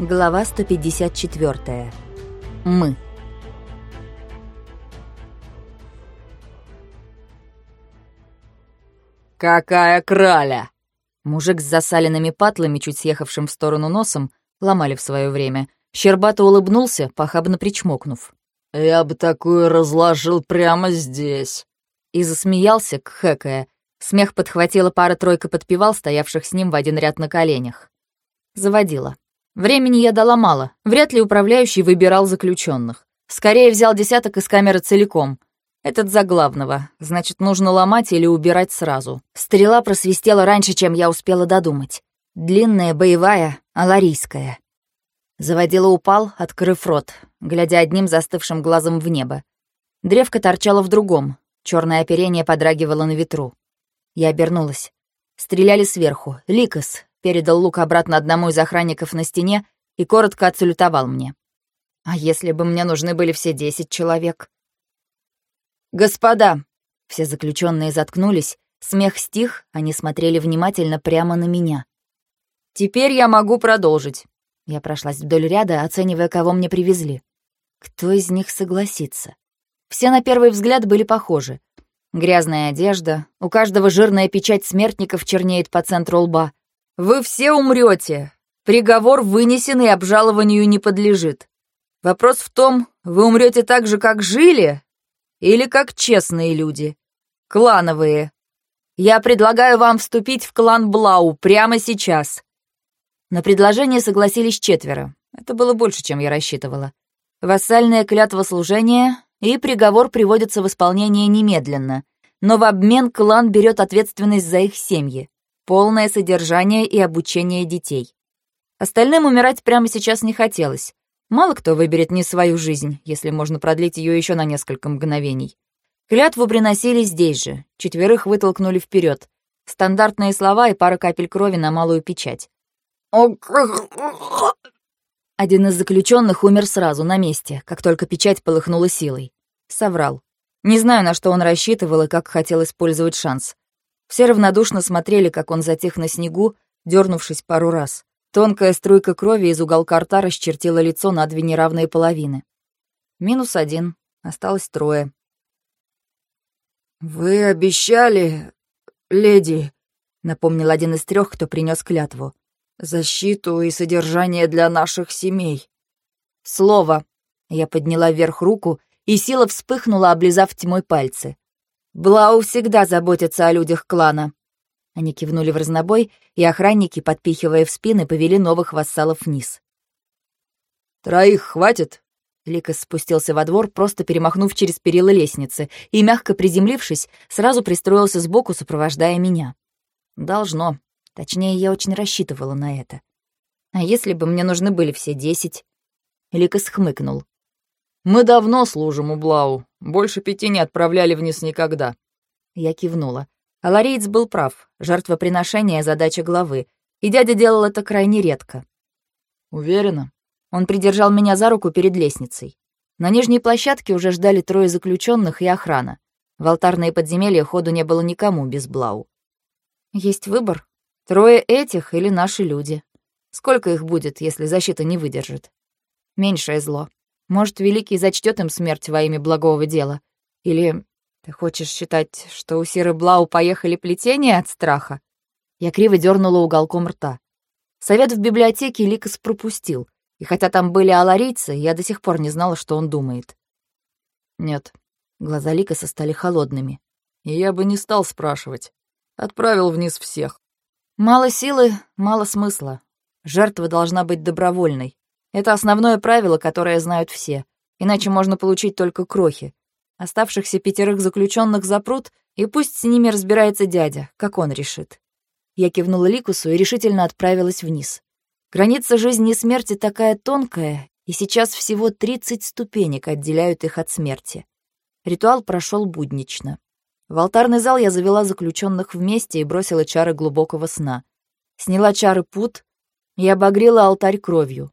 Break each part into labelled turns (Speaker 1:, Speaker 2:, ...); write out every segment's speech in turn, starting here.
Speaker 1: Глава 154. Мы.
Speaker 2: «Какая краля!»
Speaker 1: Мужик с засаленными патлами, чуть съехавшим в сторону носом, ломали в свое время. Щербато улыбнулся, похабно причмокнув.
Speaker 2: «Я бы такую разложил прямо здесь!»
Speaker 1: И засмеялся, кхэкая. Смех подхватила пара-тройка подпевал, стоявших с ним в один ряд на коленях. Заводила. Времени я дала мало, вряд ли управляющий выбирал заключенных. Скорее взял десяток из камеры целиком. Этот за главного, значит, нужно ломать или убирать сразу. Стрела просвистела раньше, чем я успела додумать. Длинная, боевая, аларийская. Заводила упал, открыв рот, глядя одним застывшим глазом в небо. Древко торчало в другом, черное оперение подрагивало на ветру. Я обернулась. Стреляли сверху. Ликос, передал лук обратно одному из охранников на стене и коротко отсалютовал мне. А если бы мне нужны были все десять человек? «Господа!» Все заключенные заткнулись, смех стих, они смотрели внимательно прямо на меня. «Теперь я могу продолжить». Я прошлась вдоль ряда, оценивая, кого мне привезли. Кто из них согласится? Все на первый взгляд были похожи. Грязная одежда, у каждого жирная печать смертников чернеет по центру лба. Вы все умрете. Приговор вынесен и обжалованию не подлежит. Вопрос в том, вы умрете так же, как жили, или как честные люди, клановые. Я предлагаю вам вступить в клан Блау прямо сейчас. На предложение согласились четверо. Это было больше, чем я рассчитывала. Вассальная клятва служения и приговор приводится в исполнение немедленно, но в обмен клан берет ответственность за их семьи полное содержание и обучение детей. Остальным умирать прямо сейчас не хотелось. Мало кто выберет не свою жизнь, если можно продлить ее еще на несколько мгновений. Клятву приносили здесь же, четверых вытолкнули вперед. Стандартные слова и пара капель крови на малую печать. Один из заключенных умер сразу, на месте, как только печать полыхнула силой. Соврал. Не знаю, на что он рассчитывал и как хотел использовать шанс. Все равнодушно смотрели, как он затих на снегу, дернувшись пару раз. Тонкая струйка крови из уголка рта расчертила лицо на две неравные половины. Минус один. Осталось трое.
Speaker 2: «Вы обещали, леди», —
Speaker 1: напомнил один из трех, кто принес клятву.
Speaker 2: «Защиту и содержание для наших семей».
Speaker 1: «Слово». Я подняла вверх руку, и сила вспыхнула, облизав тьмой пальцы. Блау всегда заботится о людях клана». Они кивнули в разнобой, и охранники, подпихивая в спины, повели новых вассалов вниз.
Speaker 2: «Троих хватит?»
Speaker 1: Ликас спустился во двор, просто перемахнув через перила лестницы, и, мягко приземлившись, сразу пристроился сбоку, сопровождая меня. «Должно. Точнее, я очень рассчитывала на это. А если бы мне нужны были все десять?» Ликас хмыкнул.
Speaker 2: «Мы давно служим у Блау. Больше пяти не отправляли вниз никогда».
Speaker 1: Я кивнула. А Лариец был прав. Жертвоприношение — задача главы. И дядя делал это крайне редко.
Speaker 2: «Уверена?»
Speaker 1: Он придержал меня за руку перед лестницей. На нижней площадке уже ждали трое заключенных и охрана. В алтарные подземелья ходу не было никому без Блау. Есть выбор. Трое этих или наши люди. Сколько их будет, если защита не выдержит? Меньшее зло. Может, Великий зачтет им смерть во имя благого дела? Или ты хочешь считать, что у Сиры Блау поехали плетения от страха?» Я криво дернула уголком рта. Совет в библиотеке Ликас пропустил, и хотя там были аларийцы, я до сих пор не знала, что он думает.
Speaker 2: «Нет».
Speaker 1: Глаза Ликаса стали холодными.
Speaker 2: «И я бы не стал спрашивать. Отправил вниз всех».
Speaker 1: «Мало силы, мало смысла. Жертва должна быть добровольной. Это основное правило, которое знают все. Иначе можно получить только крохи. Оставшихся пятерых заключенных запрут, и пусть с ними разбирается дядя, как он решит. Я кивнула Ликусу и решительно отправилась вниз. Граница жизни и смерти такая тонкая, и сейчас всего 30 ступенек отделяют их от смерти. Ритуал прошел буднично. В алтарный зал я завела заключенных вместе и бросила чары глубокого сна. Сняла чары пут и обогрела алтарь кровью.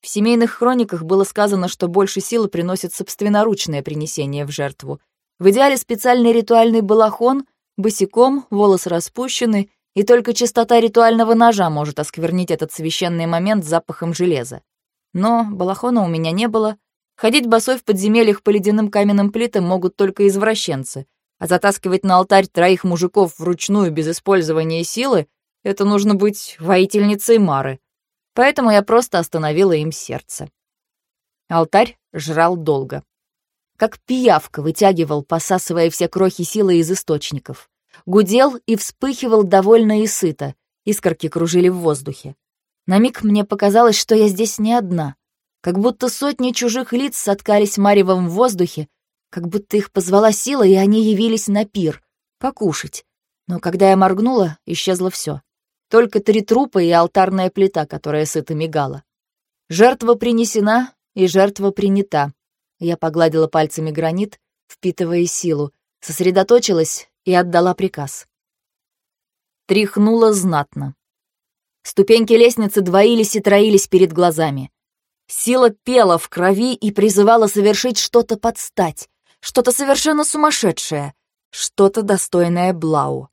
Speaker 1: В семейных хрониках было сказано, что больше силы приносит собственноручное принесение в жертву. В идеале специальный ритуальный балахон, босиком, волосы распущены и только чистота ритуального ножа может осквернить этот священный момент запахом железа. Но балахона у меня не было. Ходить босой в подземельях по ледяным каменным плитам могут только извращенцы, а затаскивать на алтарь троих мужиков вручную без использования силы — это нужно быть воительницей Мары. Поэтому я просто остановила им сердце. Алтарь жрал долго. Как пиявка вытягивал, посасывая все крохи силы из источников. Гудел и вспыхивал довольно и сыто, искорки кружили в воздухе. На миг мне показалось, что я здесь не одна. Как будто сотни чужих лиц соткались маревом в воздухе, как будто их позвала сила, и они явились на пир, покушать. Но когда я моргнула, исчезло все. Только три трупа и алтарная плита, которая сыто мигала. Жертва принесена, и жертва принята. Я погладила пальцами гранит, впитывая силу, сосредоточилась и отдала приказ. Тряхнула знатно. Ступеньки лестницы двоились и троились перед глазами. Сила пела в крови и призывала совершить что-то подстать, что-то совершенно сумасшедшее, что-то достойное Блау.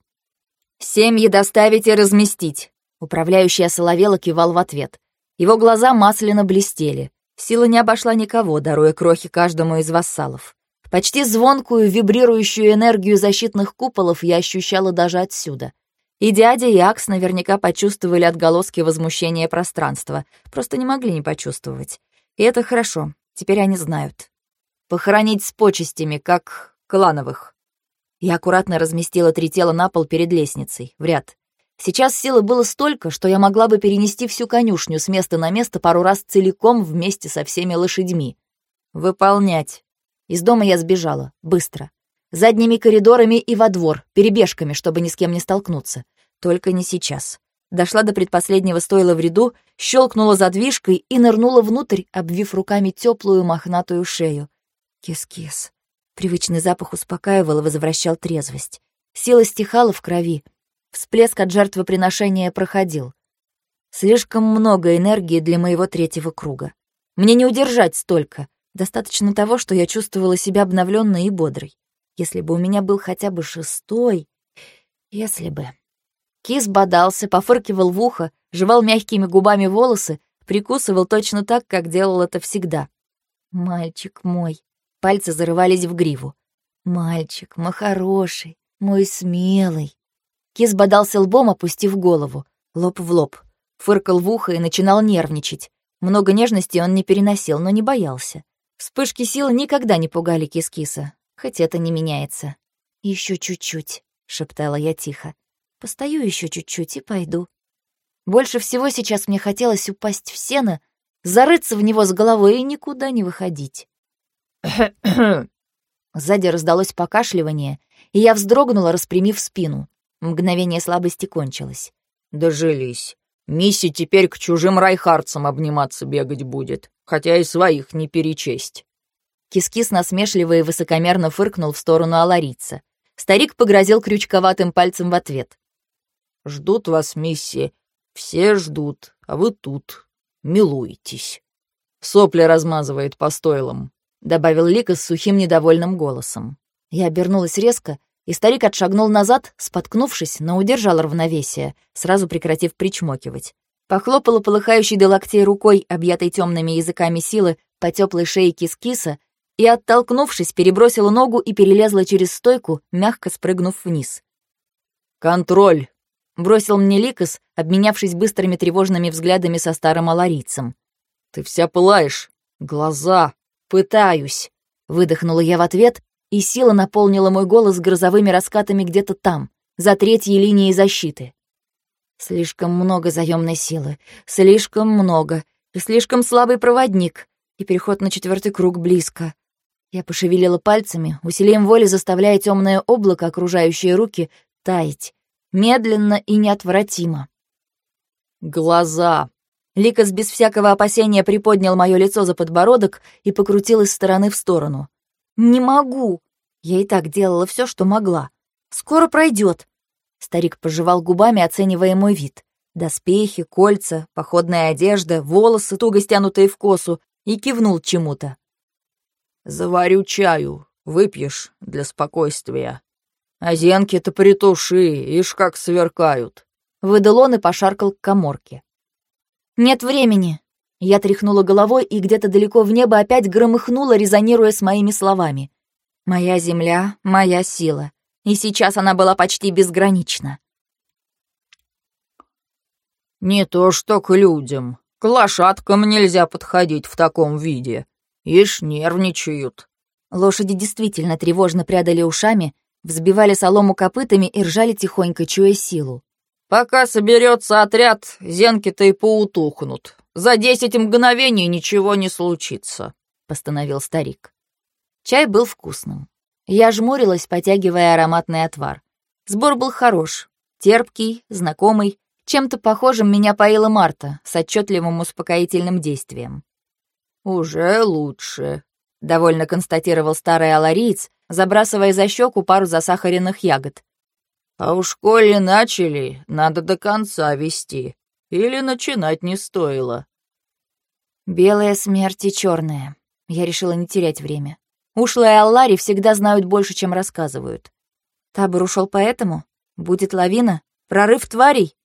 Speaker 1: «Семьи доставить и разместить», — управляющий осоловела кивал в ответ. Его глаза масляно блестели. Сила не обошла никого, даруя крохи каждому из вассалов. Почти звонкую, вибрирующую энергию защитных куполов я ощущала даже отсюда — и дядя, и Акс наверняка почувствовали отголоски возмущения пространства, просто не могли не почувствовать. И это хорошо, теперь они знают. Похоронить с почестями, как клановых. Я аккуратно разместила три тела на пол перед лестницей, в ряд. Сейчас силы было столько, что я могла бы перенести всю конюшню с места на место пару раз целиком вместе со всеми лошадьми. Выполнять. Из дома я сбежала, быстро задними коридорами и во двор, перебежками, чтобы ни с кем не столкнуться. Только не сейчас. Дошла до предпоследнего стойла в ряду, щелкнула задвижкой и нырнула внутрь, обвив руками теплую мохнатую шею. Кис-кис. Привычный запах успокаивал и возвращал трезвость. Сила стихала в крови. Всплеск от жертвоприношения проходил. Слишком много энергии для моего третьего круга. Мне не удержать столько. Достаточно того, что я чувствовала себя обновленной и бодрой. Если бы у меня был хотя бы шестой... Если бы... Кис бодался, пофыркивал в ухо, жевал мягкими губами волосы, прикусывал точно так, как делал это всегда. «Мальчик мой!» Пальцы зарывались в гриву. «Мальчик, мой хороший, мой смелый!» Кис бодался лбом, опустив голову, лоб в лоб. Фыркал в ухо и начинал нервничать. Много нежности он не переносил, но не боялся. Вспышки силы никогда не пугали Кис-Киса хоть это не меняется. Еще чуть-чуть», — шептала я тихо. «Постою еще чуть-чуть и пойду». Больше всего сейчас мне хотелось упасть в сено, зарыться в него с головой и никуда не выходить. Сзади раздалось покашливание, и я вздрогнула, распрямив спину. Мгновение слабости кончилось.
Speaker 2: «Дожились. Мисси теперь к чужим райхарцам обниматься бегать будет, хотя и своих не перечесть».
Speaker 1: Кискис насмешливо и высокомерно фыркнул в сторону Аларица. Старик погрозил крючковатым пальцем в ответ.
Speaker 2: «Ждут вас, мисси. Все ждут, а вы тут. Милуетесь. Сопли размазываете по стойлам», — добавил Лика с сухим недовольным голосом.
Speaker 1: Я обернулась резко, и старик отшагнул назад, споткнувшись, но удержал равновесие, сразу прекратив причмокивать. Похлопала полыхающей до локтей рукой, объятой темными языками силы, по теплой шее кис-киса и, оттолкнувшись, перебросила ногу и перелезла через стойку, мягко спрыгнув вниз.
Speaker 2: «Контроль!»
Speaker 1: — бросил мне Ликос, обменявшись быстрыми тревожными взглядами со старым аларийцем.
Speaker 2: «Ты вся пылаешь! Глаза!
Speaker 1: Пытаюсь!» — выдохнула я в ответ, и сила наполнила мой голос грозовыми раскатами где-то там, за третьей линией защиты. Слишком много заемной силы, слишком много, и слишком слабый проводник, и переход на четвертый круг близко. Я пошевелила пальцами, усилием воли заставляя темное облако, окружающее руки, таять. Медленно и неотвратимо.
Speaker 2: «Глаза!»
Speaker 1: Ликас без всякого опасения приподнял мое лицо за подбородок и покрутил из стороны в сторону. «Не могу!» Я и так делала все, что могла. «Скоро пройдет!» Старик пожевал губами, оценивая мой вид. Доспехи, кольца, походная одежда, волосы, туго стянутые в косу, и кивнул чему-то.
Speaker 2: Заварю чаю, выпьешь для спокойствия. А зенки-то притуши, ишь как сверкают.
Speaker 1: выдал он и пошаркал к коморке. «Нет времени!» Я тряхнула головой, и где-то далеко в небо опять громыхнуло, резонируя с моими словами. «Моя земля — моя сила, и сейчас она была почти безгранична».
Speaker 2: «Не то что к людям. К лошадкам нельзя подходить в таком виде. Ишь, нервничают».
Speaker 1: Лошади действительно тревожно прядали ушами, взбивали солому копытами и ржали тихонько, чуя силу.
Speaker 2: «Пока соберется отряд, зенки-то и поутухнут. За десять мгновений ничего не случится», — постановил старик.
Speaker 1: Чай был вкусным. Я жмурилась, потягивая ароматный отвар. Сбор был хорош, терпкий, знакомый, чем-то похожим меня поила Марта с отчетливым успокоительным действием.
Speaker 2: «Уже лучше», —
Speaker 1: довольно констатировал старый алариец, забрасывая за щеку пару засахаренных ягод.
Speaker 2: А уж коли начали, надо до конца вести. Или начинать не стоило.
Speaker 1: Белая смерть и черная. Я решила не терять время. Ушлые Аллари всегда знают больше, чем рассказывают. Табор ушел поэтому? Будет лавина? Прорыв тварей?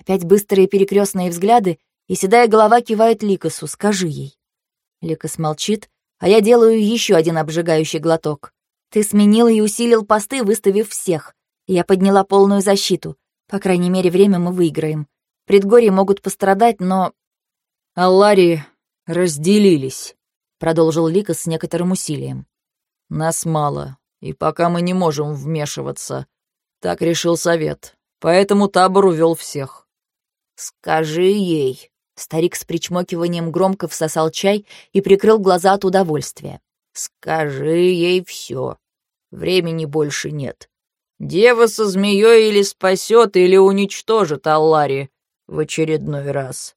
Speaker 1: Опять быстрые перекрестные взгляды, и седая голова кивает Ликосу. Скажи ей. Ликос молчит, а я делаю еще один обжигающий глоток. Ты сменил и усилил посты, выставив всех. Я подняла полную защиту. По крайней мере, время мы выиграем. Предгорья могут пострадать, но...
Speaker 2: «Аллари разделились», — продолжил Ликас с некоторым усилием. «Нас мало, и пока мы не можем вмешиваться. Так решил совет, поэтому табор увел всех».
Speaker 1: «Скажи ей». Старик с причмокиванием громко всосал чай и прикрыл глаза от удовольствия.
Speaker 2: «Скажи ей все. Времени больше нет. Дева со змеей или спасет, или уничтожит Аллари в очередной раз.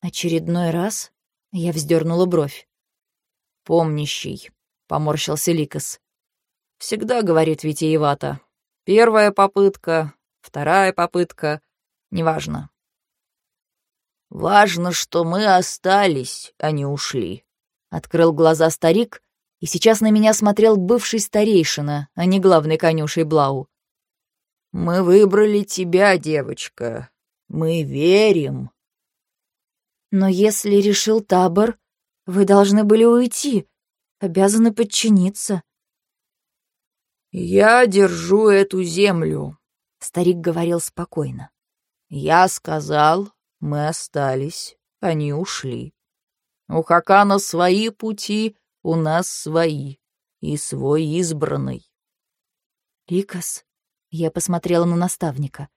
Speaker 1: Очередной раз? Я вздернула бровь.
Speaker 2: Помнящий, поморщился Ликос. Всегда говорит витиевато. Первая попытка, вторая попытка, неважно. Важно, что мы остались, а не ушли.
Speaker 1: Открыл глаза старик и сейчас на меня смотрел бывший старейшина, а не главный конюшей Блау.
Speaker 2: «Мы выбрали тебя, девочка. Мы верим».
Speaker 1: «Но если решил табор, вы должны были уйти, обязаны подчиниться».
Speaker 2: «Я держу эту землю», — старик говорил спокойно. «Я сказал, мы остались, они ушли. У Хакана свои пути, у нас свои и свой избранный.
Speaker 1: Ликас, я посмотрела на наставника.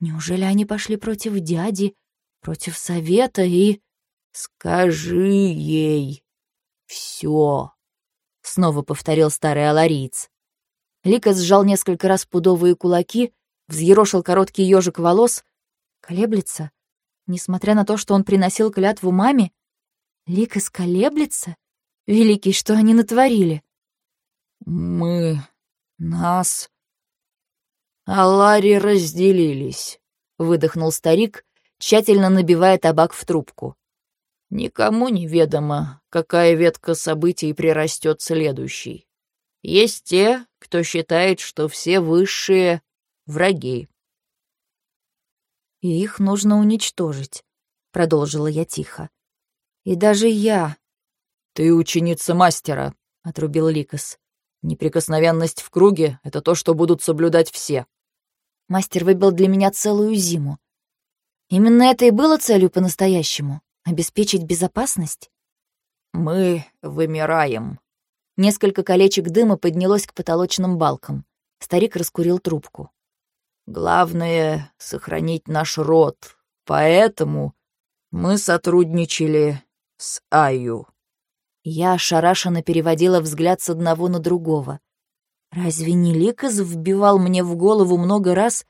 Speaker 1: Неужели они пошли против дяди, против совета и...
Speaker 2: Скажи ей все, снова повторил старый алариец.
Speaker 1: Ликас сжал несколько раз пудовые кулаки, взъерошил короткий ежик волос, колеблется. Несмотря на то, что он приносил клятву маме, Ликас колеблется? Великий, что они натворили?
Speaker 2: Мы... нас... Алари разделились, выдохнул старик, тщательно набивая табак в трубку. Никому не ведомо, какая ветка событий прирастет следующей. Есть те, кто считает, что все высшие — враги.
Speaker 1: «И их нужно уничтожить», — продолжила я тихо. «И даже я,
Speaker 2: «Ты ученица мастера», — отрубил Ликос. «Неприкосновенность в круге — это то, что будут соблюдать все».
Speaker 1: Мастер выбил для меня целую зиму. Именно это и было целью по-настоящему — обеспечить безопасность.
Speaker 2: «Мы вымираем».
Speaker 1: Несколько колечек дыма поднялось к потолочным балкам. Старик раскурил трубку.
Speaker 2: «Главное — сохранить наш род, поэтому мы сотрудничали с Аю».
Speaker 1: Я ошарашенно переводила взгляд с одного на другого. Разве не Ликос вбивал мне в голову много раз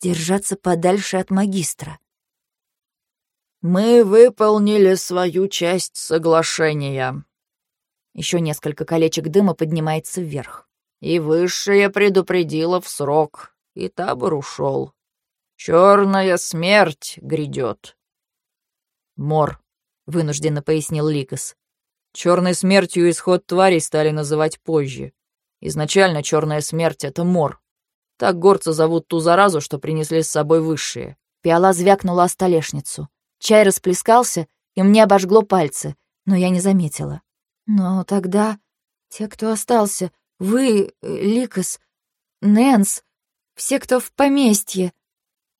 Speaker 1: держаться подальше от магистра?
Speaker 2: «Мы выполнили свою часть соглашения».
Speaker 1: Еще несколько колечек дыма поднимается вверх.
Speaker 2: «И высшая предупредила в срок, и табор ушел. Черная смерть грядет».
Speaker 1: «Мор», — вынужденно пояснил Ликос.
Speaker 2: Черной смертью исход тварей стали называть позже. Изначально черная смерть — это мор. Так горцы зовут ту заразу, что принесли с собой высшие.
Speaker 1: Пиала звякнула о столешницу. Чай расплескался, и мне обожгло пальцы, но я не заметила. Но тогда те, кто остался, вы, Ликос, Нэнс, все, кто в поместье.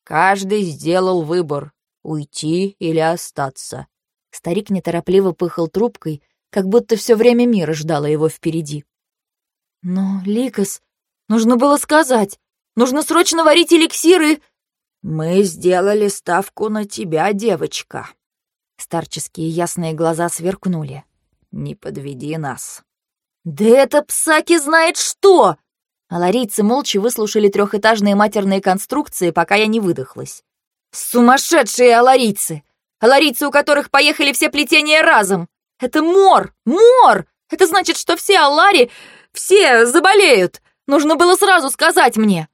Speaker 2: Каждый сделал выбор — уйти или остаться.
Speaker 1: Старик неторопливо пыхал трубкой, как будто все время мира ждало его впереди. Но, Ликос, нужно было сказать. Нужно срочно варить эликсиры.
Speaker 2: Мы сделали ставку на тебя, девочка.
Speaker 1: Старческие ясные глаза сверкнули.
Speaker 2: Не подведи нас.
Speaker 1: Да это псаки знает что! Аларийцы молча выслушали трехэтажные матерные конструкции, пока я не выдохлась. Сумасшедшие аларийцы! Аларийцы, у которых поехали все плетения разом! Это мор! Мор! Это значит, что все алари, все заболеют! Нужно было сразу сказать мне!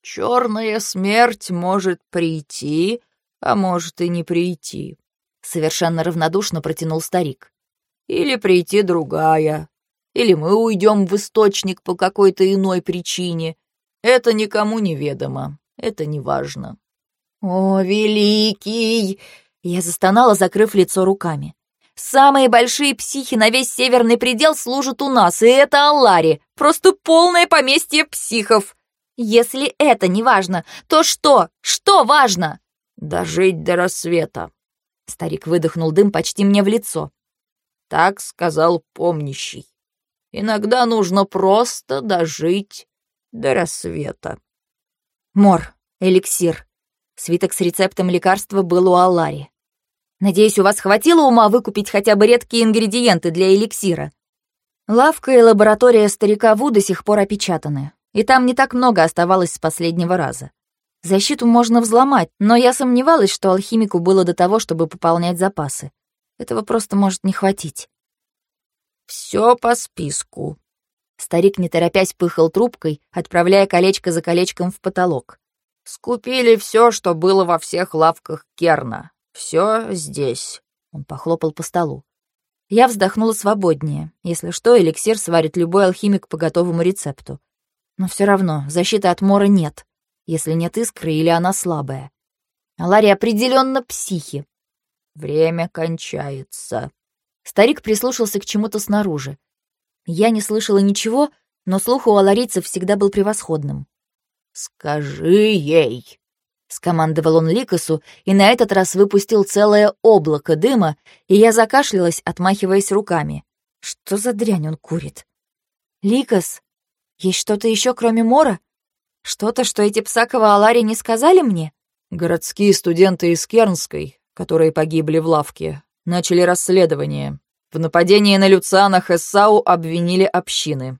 Speaker 2: Черная смерть может прийти, а может и не прийти. Совершенно равнодушно протянул старик. Или прийти другая. Или мы уйдем в источник по какой-то иной причине. Это никому не ведомо. Это не важно.
Speaker 1: О, великий! Я застонала, закрыв лицо руками. Самые большие психи на весь северный предел служат у нас, и это Аллари. Просто полное поместье психов. Если это не важно, то что? Что важно?
Speaker 2: Дожить до рассвета.
Speaker 1: Старик выдохнул дым почти мне в лицо.
Speaker 2: Так сказал помнящий. Иногда нужно просто дожить до рассвета.
Speaker 1: Мор, эликсир. Свиток с рецептом лекарства был у Аллари. Надеюсь, у вас хватило ума выкупить хотя бы редкие ингредиенты для эликсира. Лавка и лаборатория старика Ву до сих пор опечатаны и там не так много оставалось с последнего раза. Защиту можно взломать, но я сомневалась, что алхимику было до того, чтобы пополнять запасы. Этого просто может не хватить.
Speaker 2: Все по списку.
Speaker 1: Старик, не торопясь, пыхал трубкой, отправляя колечко за колечком в потолок.
Speaker 2: Скупили все, что было во всех лавках Керна. Все здесь.
Speaker 1: Он похлопал по столу. Я вздохнула свободнее. Если что, эликсир сварит любой алхимик по готовому рецепту. Но все равно защиты от Мора нет, если нет искры или она слабая. А Ларри определенно психи.
Speaker 2: Время кончается.
Speaker 1: Старик прислушался к чему-то снаружи. Я не слышала ничего, но слух у аларийцев всегда был превосходным.
Speaker 2: «Скажи ей!»
Speaker 1: — скомандовал он Ликосу, и на этот раз выпустил целое облако дыма, и я закашлялась, отмахиваясь руками. Что за дрянь он курит? «Ликос!» Есть что-то еще, кроме Мора? Что-то, что эти Псакова Алари не сказали мне?
Speaker 2: Городские студенты из Кернской, которые погибли в лавке, начали расследование. В нападении на Люциана Хессау обвинили общины.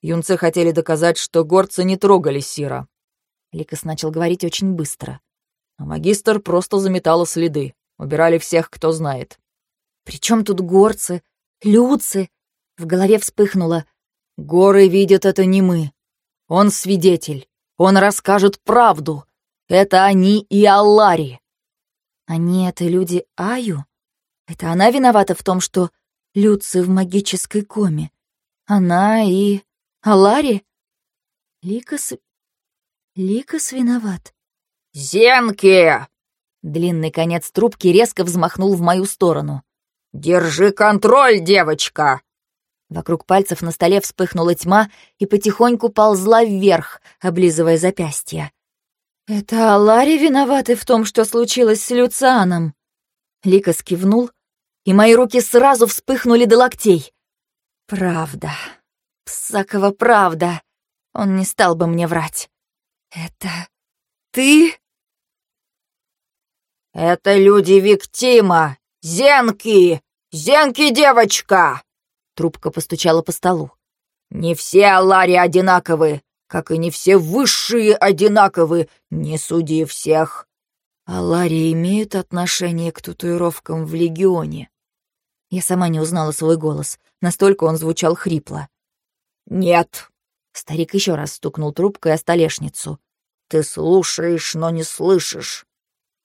Speaker 2: Юнцы хотели доказать, что горцы не трогали Сира.
Speaker 1: Ликас начал говорить очень быстро.
Speaker 2: А магистр просто заметала следы. Убирали всех, кто знает.
Speaker 1: «При чем тут горцы? Люцы?» В голове вспыхнуло.
Speaker 2: Горы видят это не мы. Он свидетель. Он расскажет правду. Это они и Аллари.
Speaker 1: Они — это люди Аю? Это она виновата в том, что Люци в магической коме? Она и Аллари? Ликас... Ликас виноват.
Speaker 2: «Зенки!»
Speaker 1: Длинный конец трубки резко взмахнул в мою сторону.
Speaker 2: «Держи контроль, девочка!»
Speaker 1: Вокруг пальцев на столе вспыхнула тьма и потихоньку ползла вверх, облизывая запястья. «Это Алари виноваты в том, что случилось с Люцианом?» Лика скивнул, и мои руки сразу вспыхнули до локтей. «Правда. Псакова правда. Он не стал бы мне врать. Это... ты?»
Speaker 2: «Это люди Виктима! Зенки! Зенки, девочка!»
Speaker 1: Трубка постучала по столу.
Speaker 2: «Не все Аллари одинаковы, как и не все высшие одинаковы. Не суди всех».
Speaker 1: Аллари имеют отношение к татуировкам в Легионе. Я сама не узнала свой голос, настолько он звучал хрипло.
Speaker 2: «Нет».
Speaker 1: Старик еще раз стукнул трубкой о столешницу.
Speaker 2: «Ты слушаешь, но не слышишь.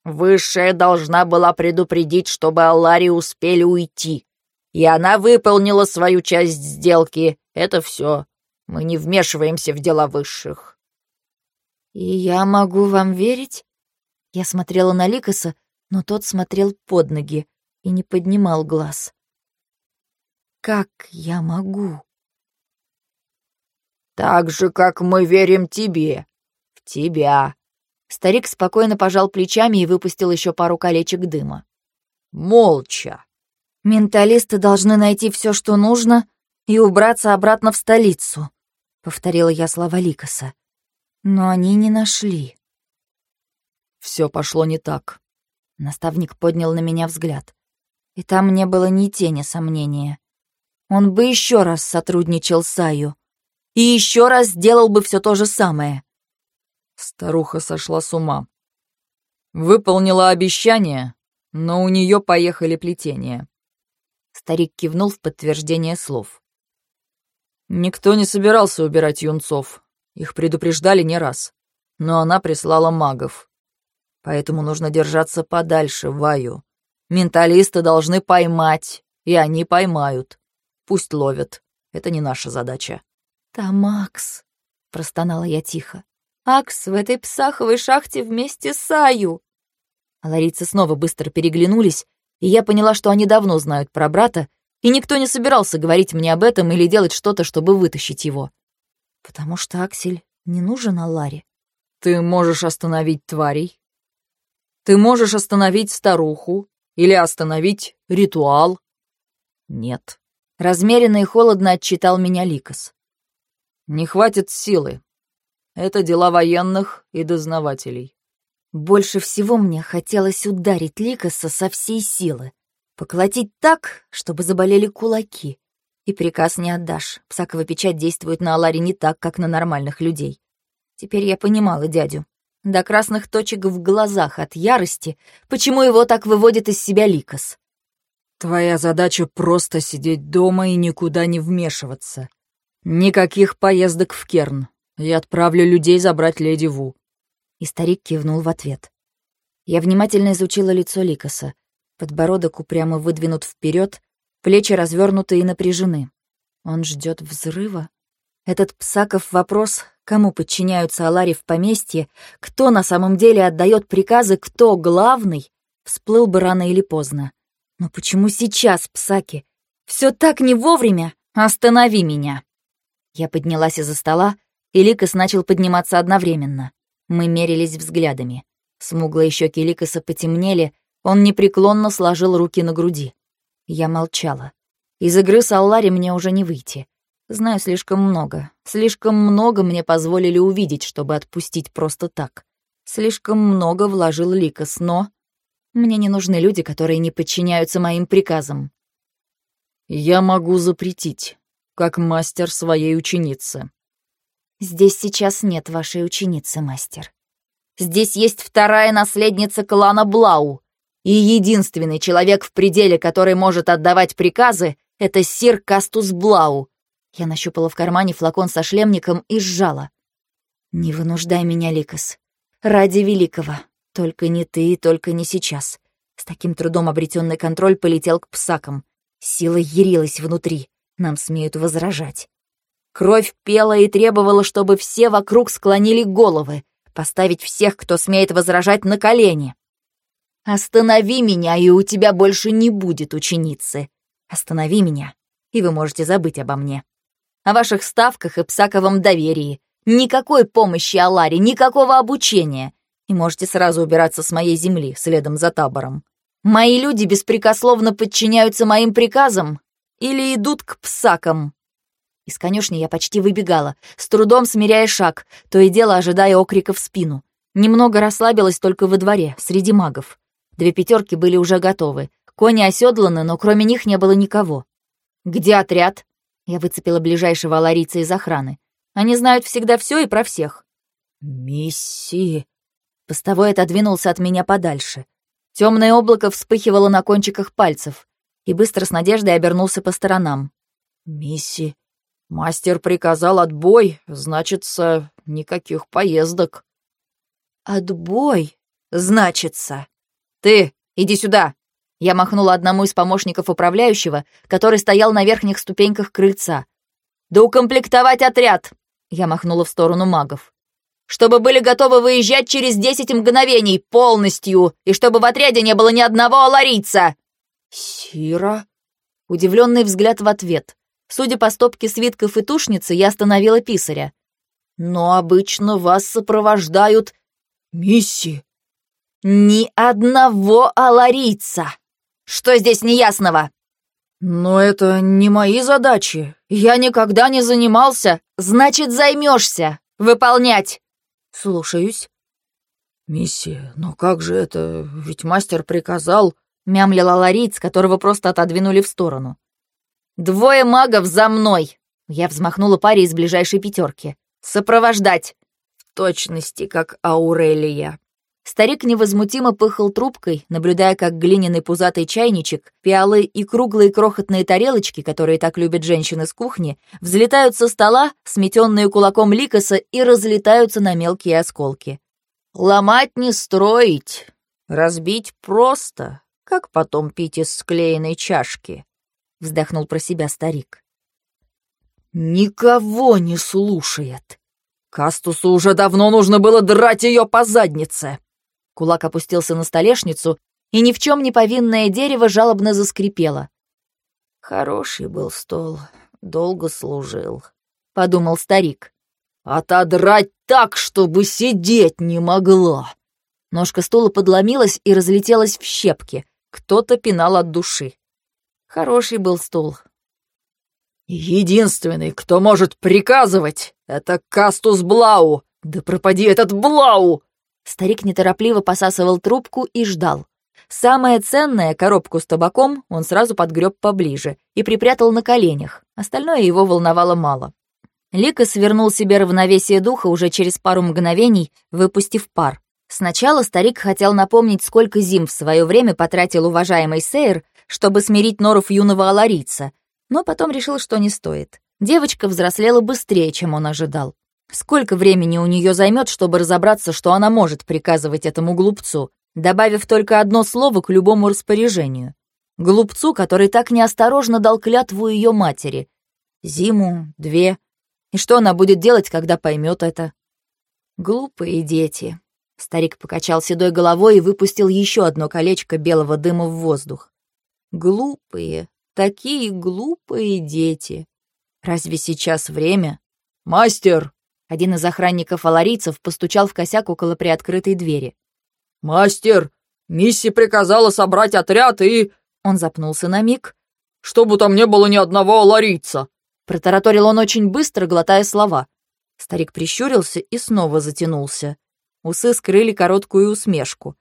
Speaker 2: Высшая должна была предупредить, чтобы Аллари успели уйти. И она выполнила свою часть сделки. Это все. Мы не вмешиваемся в дела высших».
Speaker 1: «И я могу вам верить?» Я смотрела на Ликоса, но тот смотрел под ноги и не поднимал глаз. «Как я могу?»
Speaker 2: «Так же, как мы верим тебе. В тебя».
Speaker 1: Старик спокойно пожал плечами и выпустил еще пару колечек дыма.
Speaker 2: «Молча».
Speaker 1: «Менталисты должны найти все, что нужно, и убраться обратно в столицу», — повторила я слова Ликоса. Но они не нашли.
Speaker 2: Все пошло не так.
Speaker 1: Наставник поднял на меня взгляд. И там не было ни тени сомнения. Он бы еще раз сотрудничал с Аю. И еще раз сделал бы все то же самое.
Speaker 2: Старуха сошла с ума. Выполнила обещание, но у нее поехали плетения.
Speaker 1: Старик кивнул в подтверждение слов.
Speaker 2: Никто не собирался убирать юнцов. Их предупреждали не раз. Но она прислала магов. Поэтому нужно держаться подальше, Ваю. Менталисты должны поймать, и они поймают. Пусть ловят. Это не наша задача.
Speaker 1: «Там Акс», — простонала я тихо. «Акс в этой псаховой шахте вместе с Аю». А ларицы снова быстро переглянулись, и я поняла, что они давно знают про брата, и никто не собирался говорить мне об этом или делать что-то, чтобы вытащить его. Потому что Аксель не нужен Алларе.
Speaker 2: «Ты можешь остановить тварей, ты можешь остановить старуху или остановить ритуал. Нет.
Speaker 1: Размеренно и холодно отчитал меня Ликос.
Speaker 2: Не хватит силы. Это дела военных и дознавателей.
Speaker 1: Больше всего мне хотелось ударить Ликоса со всей силы. Поколотить так, чтобы заболели кулаки. И приказ не отдашь. Псакова печать действует на Аларе не так, как на нормальных людей. Теперь я понимала дядю до красных точек в глазах от ярости, почему его так выводит из себя Ликос.
Speaker 2: «Твоя задача просто сидеть дома и никуда не вмешиваться. Никаких поездок в Керн. Я отправлю людей забрать леди Ву».
Speaker 1: И старик кивнул в ответ. Я внимательно изучила лицо Ликоса. Подбородок упрямо выдвинут вперед, плечи развернуты и напряжены. Он ждет взрыва? Этот Псаков вопрос кому подчиняются Алари в поместье, кто на самом деле отдает приказы, кто главный, всплыл бы рано или поздно. Но почему сейчас, Псаки? Все так не вовремя. Останови меня. Я поднялась из-за стола, и Ликос начал подниматься одновременно. Мы мерились взглядами. Смуглые щеки Ликоса потемнели, он непреклонно сложил руки на груди. Я молчала. Из игры с Аллари мне уже не выйти. Знаю слишком много. Слишком много мне позволили увидеть, чтобы отпустить просто так. Слишком много вложил Ликос, но... Мне не нужны люди, которые не подчиняются моим приказам.
Speaker 2: Я могу запретить, как мастер своей ученицы.
Speaker 1: Здесь сейчас нет вашей ученицы, мастер. Здесь есть вторая наследница клана Блау. И единственный человек в пределе, который может отдавать приказы, это сир Кастус Блау, я нащупала в кармане флакон со шлемником и сжала. «Не вынуждай меня, Ликос. Ради великого. Только не ты, только не сейчас». С таким трудом обретенный контроль полетел к псакам. Сила ярилась внутри. Нам смеют возражать. Кровь пела и требовала, чтобы все вокруг склонили головы, поставить всех, кто смеет возражать, на колени. «Останови меня, и у тебя больше не будет ученицы. Останови меня, и вы можете забыть обо мне» о ваших ставках и псаковом доверии. Никакой помощи Аларе, никакого обучения. И можете сразу убираться с моей земли, следом за табором. Мои люди беспрекословно подчиняются моим приказам или идут к псакам. Из конюшни я почти выбегала, с трудом смиряя шаг, то и дело ожидая окрика в спину. Немного расслабилась только во дворе, среди магов. Две пятерки были уже готовы. Кони оседланы, но кроме них не было никого. «Где отряд?» Я выцепила ближайшего аларийца из охраны. Они знают всегда все и про всех.
Speaker 2: «Мисси...»
Speaker 1: Постовой отодвинулся от меня подальше. Темное облако вспыхивало на кончиках пальцев и быстро с надеждой обернулся по сторонам.
Speaker 2: «Мисси, мастер приказал отбой, значится, никаких поездок».
Speaker 1: «Отбой, значится. Ты, иди сюда!» Я махнула одному из помощников управляющего, который стоял на верхних ступеньках крыльца. Да укомплектовать отряд!» Я махнула в сторону магов. «Чтобы были готовы выезжать через десять мгновений полностью, и чтобы в отряде не было ни одного аларийца!»
Speaker 2: «Сира?»
Speaker 1: Удивленный взгляд в ответ. Судя по стопке свитков и тушницы, я остановила писаря.
Speaker 2: «Но обычно вас сопровождают мисси».
Speaker 1: «Ни одного аларийца! Что здесь неясного?»
Speaker 2: «Но это не мои задачи. Я никогда не занимался.
Speaker 1: Значит, займешься. Выполнять!»
Speaker 2: «Слушаюсь». «Миссия, но как же это? Ведь мастер приказал...»
Speaker 1: — мямлил алариец, которого просто отодвинули в сторону. «Двое магов за мной!» Я взмахнула паре из ближайшей пятерки. «Сопровождать!»
Speaker 2: «В точности, как Аурелия!»
Speaker 1: Старик невозмутимо пыхал трубкой, наблюдая, как глиняный пузатый чайничек, пиалы и круглые крохотные тарелочки, которые так любят женщины с кухни, взлетают со стола, сметенные кулаком ликоса, и разлетаются на мелкие осколки.
Speaker 2: «Ломать не строить, разбить просто, как потом пить из склеенной чашки?» — вздохнул про себя старик. «Никого не слушает. Кастусу уже давно нужно было драть ее по заднице!»
Speaker 1: Кулак опустился на столешницу, и ни в чем не повинное дерево жалобно заскрипело.
Speaker 2: «Хороший был стол, долго служил», —
Speaker 1: подумал старик.
Speaker 2: «Отодрать так, чтобы сидеть не могла!»
Speaker 1: Ножка стула подломилась и разлетелась в щепки. Кто-то пинал от души. Хороший был стул.
Speaker 2: «Единственный, кто может приказывать, это Кастус Блау! Да пропади этот Блау!»
Speaker 1: Старик неторопливо посасывал трубку и ждал. Самое ценное, коробку с табаком, он сразу подгреб поближе и припрятал на коленях. Остальное его волновало мало. Лика свернул себе равновесие духа уже через пару мгновений, выпустив пар. Сначала старик хотел напомнить, сколько зим в свое время потратил уважаемый Сейр, чтобы смирить норов юного аларийца, но потом решил, что не стоит. Девочка взрослела быстрее, чем он ожидал. Сколько времени у нее займет, чтобы разобраться, что она может приказывать этому глупцу, добавив только одно слово к любому распоряжению? Глупцу, который так неосторожно дал клятву ее матери. Зиму, две. И что она будет делать, когда поймет это? Глупые дети. Старик покачал седой головой и выпустил еще одно колечко белого дыма в воздух. Глупые, такие глупые дети. Разве сейчас время?
Speaker 2: «Мастер!»
Speaker 1: Один из охранников аларийцев постучал в косяк около приоткрытой двери.
Speaker 2: «Мастер! Мисси приказала собрать отряд и...»
Speaker 1: Он запнулся на миг.
Speaker 2: «Чтобы там не было ни одного аларийца!»
Speaker 1: Протараторил он очень быстро, глотая слова. Старик прищурился и снова затянулся. Усы скрыли короткую усмешку.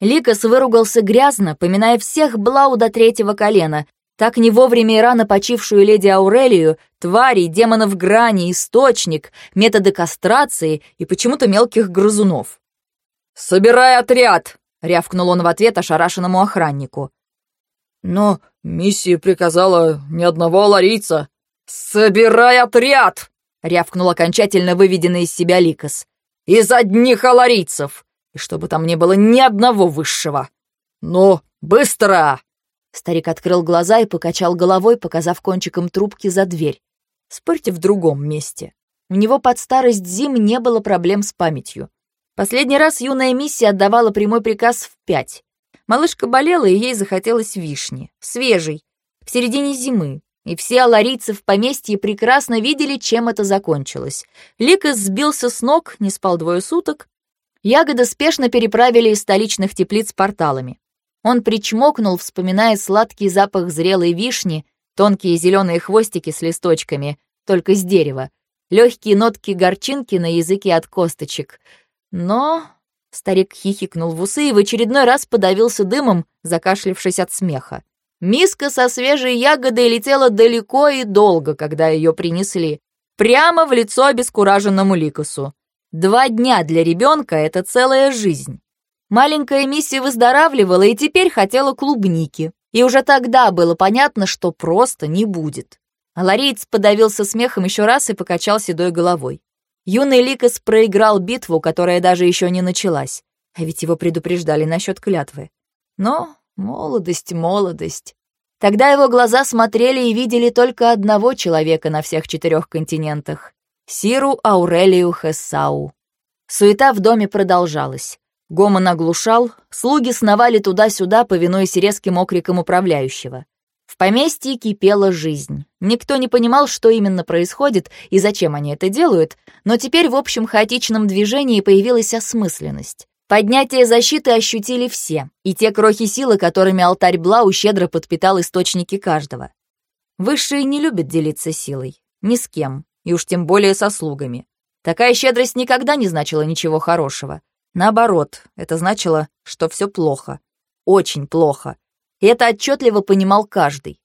Speaker 1: Ликос выругался грязно, поминая всех Блау до третьего колена, так не вовремя и рано почившую леди Аурелию, твари, демонов грани, источник, методы кастрации и почему-то мелких грызунов.
Speaker 2: «Собирай отряд!» — рявкнул он в ответ ошарашенному охраннику. «Но миссия приказала ни одного ларийца». «Собирай отряд!» — рявкнул окончательно выведенный из себя Ликос из одних аларийцев, и чтобы там не было ни одного высшего. Ну, быстро!»
Speaker 1: Старик открыл глаза и покачал головой, показав кончиком трубки за дверь. Спорьте в другом месте. У него под старость зим не было проблем с памятью. Последний раз юная миссия отдавала прямой приказ в пять. Малышка болела, и ей захотелось вишни. Свежей. В середине зимы и все аларийцы в поместье прекрасно видели, чем это закончилось. Ликас сбился с ног, не спал двое суток. Ягоды спешно переправили из столичных теплиц порталами. Он причмокнул, вспоминая сладкий запах зрелой вишни, тонкие зеленые хвостики с листочками, только с дерева, легкие нотки горчинки на языке от косточек. Но старик хихикнул в усы и в очередной раз подавился дымом, закашлившись от смеха. Миска со свежей ягодой летела далеко и долго, когда ее принесли, прямо в лицо обескураженному Ликосу. Два дня для ребенка — это целая жизнь. Маленькая Мисси выздоравливала и теперь хотела клубники. И уже тогда было понятно, что просто не будет. А подавился смехом еще раз и покачал седой головой. Юный Ликос проиграл битву, которая даже еще не началась. А ведь его предупреждали насчет клятвы. Но Молодость, молодость. Тогда его глаза смотрели и видели только одного человека на всех четырех континентах — Сиру Аурелию Хессау. Суета в доме продолжалась. Гомон оглушал, слуги сновали туда-сюда, повинуясь резким окрикам управляющего. В поместье кипела жизнь. Никто не понимал, что именно происходит и зачем они это делают, но теперь в общем хаотичном движении появилась осмысленность. Поднятие защиты ощутили все, и те крохи силы, которыми алтарь Блау щедро подпитал источники каждого. Высшие не любят делиться силой. Ни с кем, и уж тем более со слугами. Такая щедрость никогда не значила ничего хорошего. Наоборот, это значило, что все плохо. Очень плохо. И это отчетливо понимал каждый.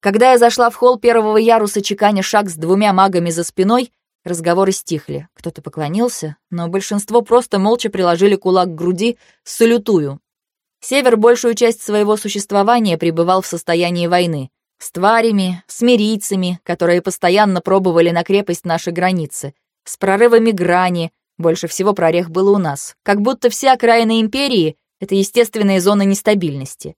Speaker 1: Когда я зашла в холл первого яруса чеканя шаг с двумя магами за спиной, разговоры стихли. Кто-то поклонился, но большинство просто молча приложили кулак к груди, салютую. Север большую часть своего существования пребывал в состоянии войны. С тварями, с мирийцами, которые постоянно пробовали на крепость наши границы, с прорывами грани, больше всего прорех было у нас, как будто вся окраина империи — это естественная зона нестабильности.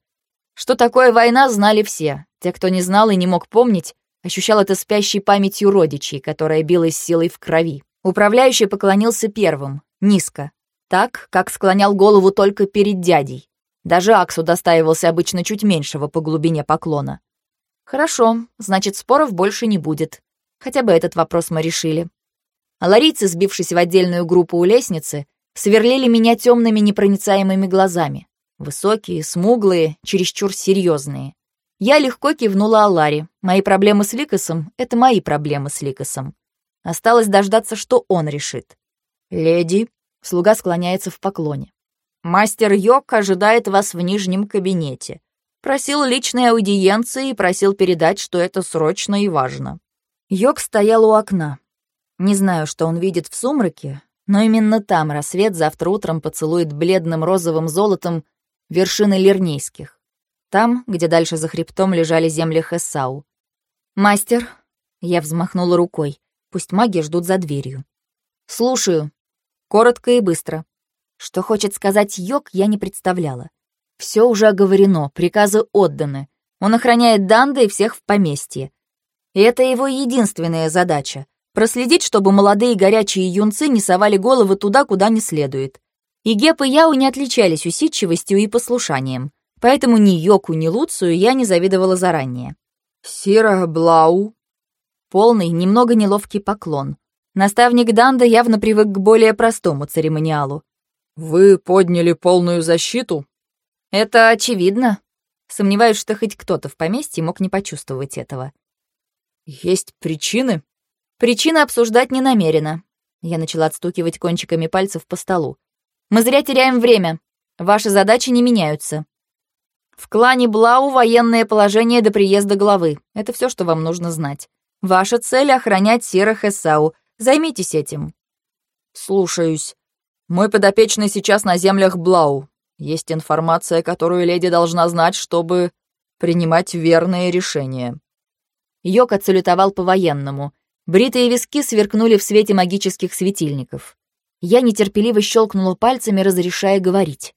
Speaker 1: Что такое война, знали все. Те, кто не знал и не мог помнить, ощущал это спящей памятью родичей, которая билась силой в крови. Управляющий поклонился первым, низко, так, как склонял голову только перед дядей. Даже Аксу достаивался обычно чуть меньшего по глубине поклона. Хорошо, значит, споров больше не будет. Хотя бы этот вопрос мы решили. А ларийцы, сбившись в отдельную группу у лестницы, сверлили меня темными непроницаемыми глазами. Высокие, смуглые, чересчур серьезные. Я легко кивнула Аларе. Мои проблемы с Ликосом — это мои проблемы с Ликосом. Осталось дождаться, что он решит. «Леди», — слуга склоняется в поклоне. «Мастер Йок ожидает вас в нижнем кабинете. Просил личной аудиенции и просил передать, что это срочно и важно». Йок стоял у окна. Не знаю, что он видит в сумраке, но именно там рассвет завтра утром поцелует бледным розовым золотом вершины Лернейских. Там, где дальше за хребтом лежали земли Хессау. «Мастер», — я взмахнула рукой, пусть маги ждут за дверью. «Слушаю». Коротко и быстро. Что хочет сказать Йог, я не представляла. Все уже оговорено, приказы отданы. Он охраняет Данда и всех в поместье. И это его единственная задача — проследить, чтобы молодые горячие юнцы не совали головы туда, куда не следует. И Геп и Яу не отличались усидчивостью и послушанием, поэтому ни Йоку, ни Луцию я не завидовала заранее.
Speaker 2: «Сира Блау».
Speaker 1: Полный, немного неловкий поклон. Наставник Данда явно привык к более простому церемониалу.
Speaker 2: «Вы подняли полную защиту?»
Speaker 1: «Это очевидно. Сомневаюсь, что хоть кто-то в поместье мог не почувствовать этого».
Speaker 2: «Есть причины?»
Speaker 1: «Причины обсуждать не намерена». Я начала отстукивать кончиками пальцев по столу. Мы зря теряем время. Ваши задачи не меняются. В клане Блау военное положение до приезда главы. Это все, что вам нужно знать. Ваша цель — охранять серых Эсау. Займитесь этим.
Speaker 2: Слушаюсь. Мой подопечный сейчас на землях Блау. Есть информация, которую леди должна знать, чтобы принимать верные решения.
Speaker 1: Йок отсалютовал по-военному. Бритые виски сверкнули в свете магических светильников. Я нетерпеливо щелкнула пальцами, разрешая говорить.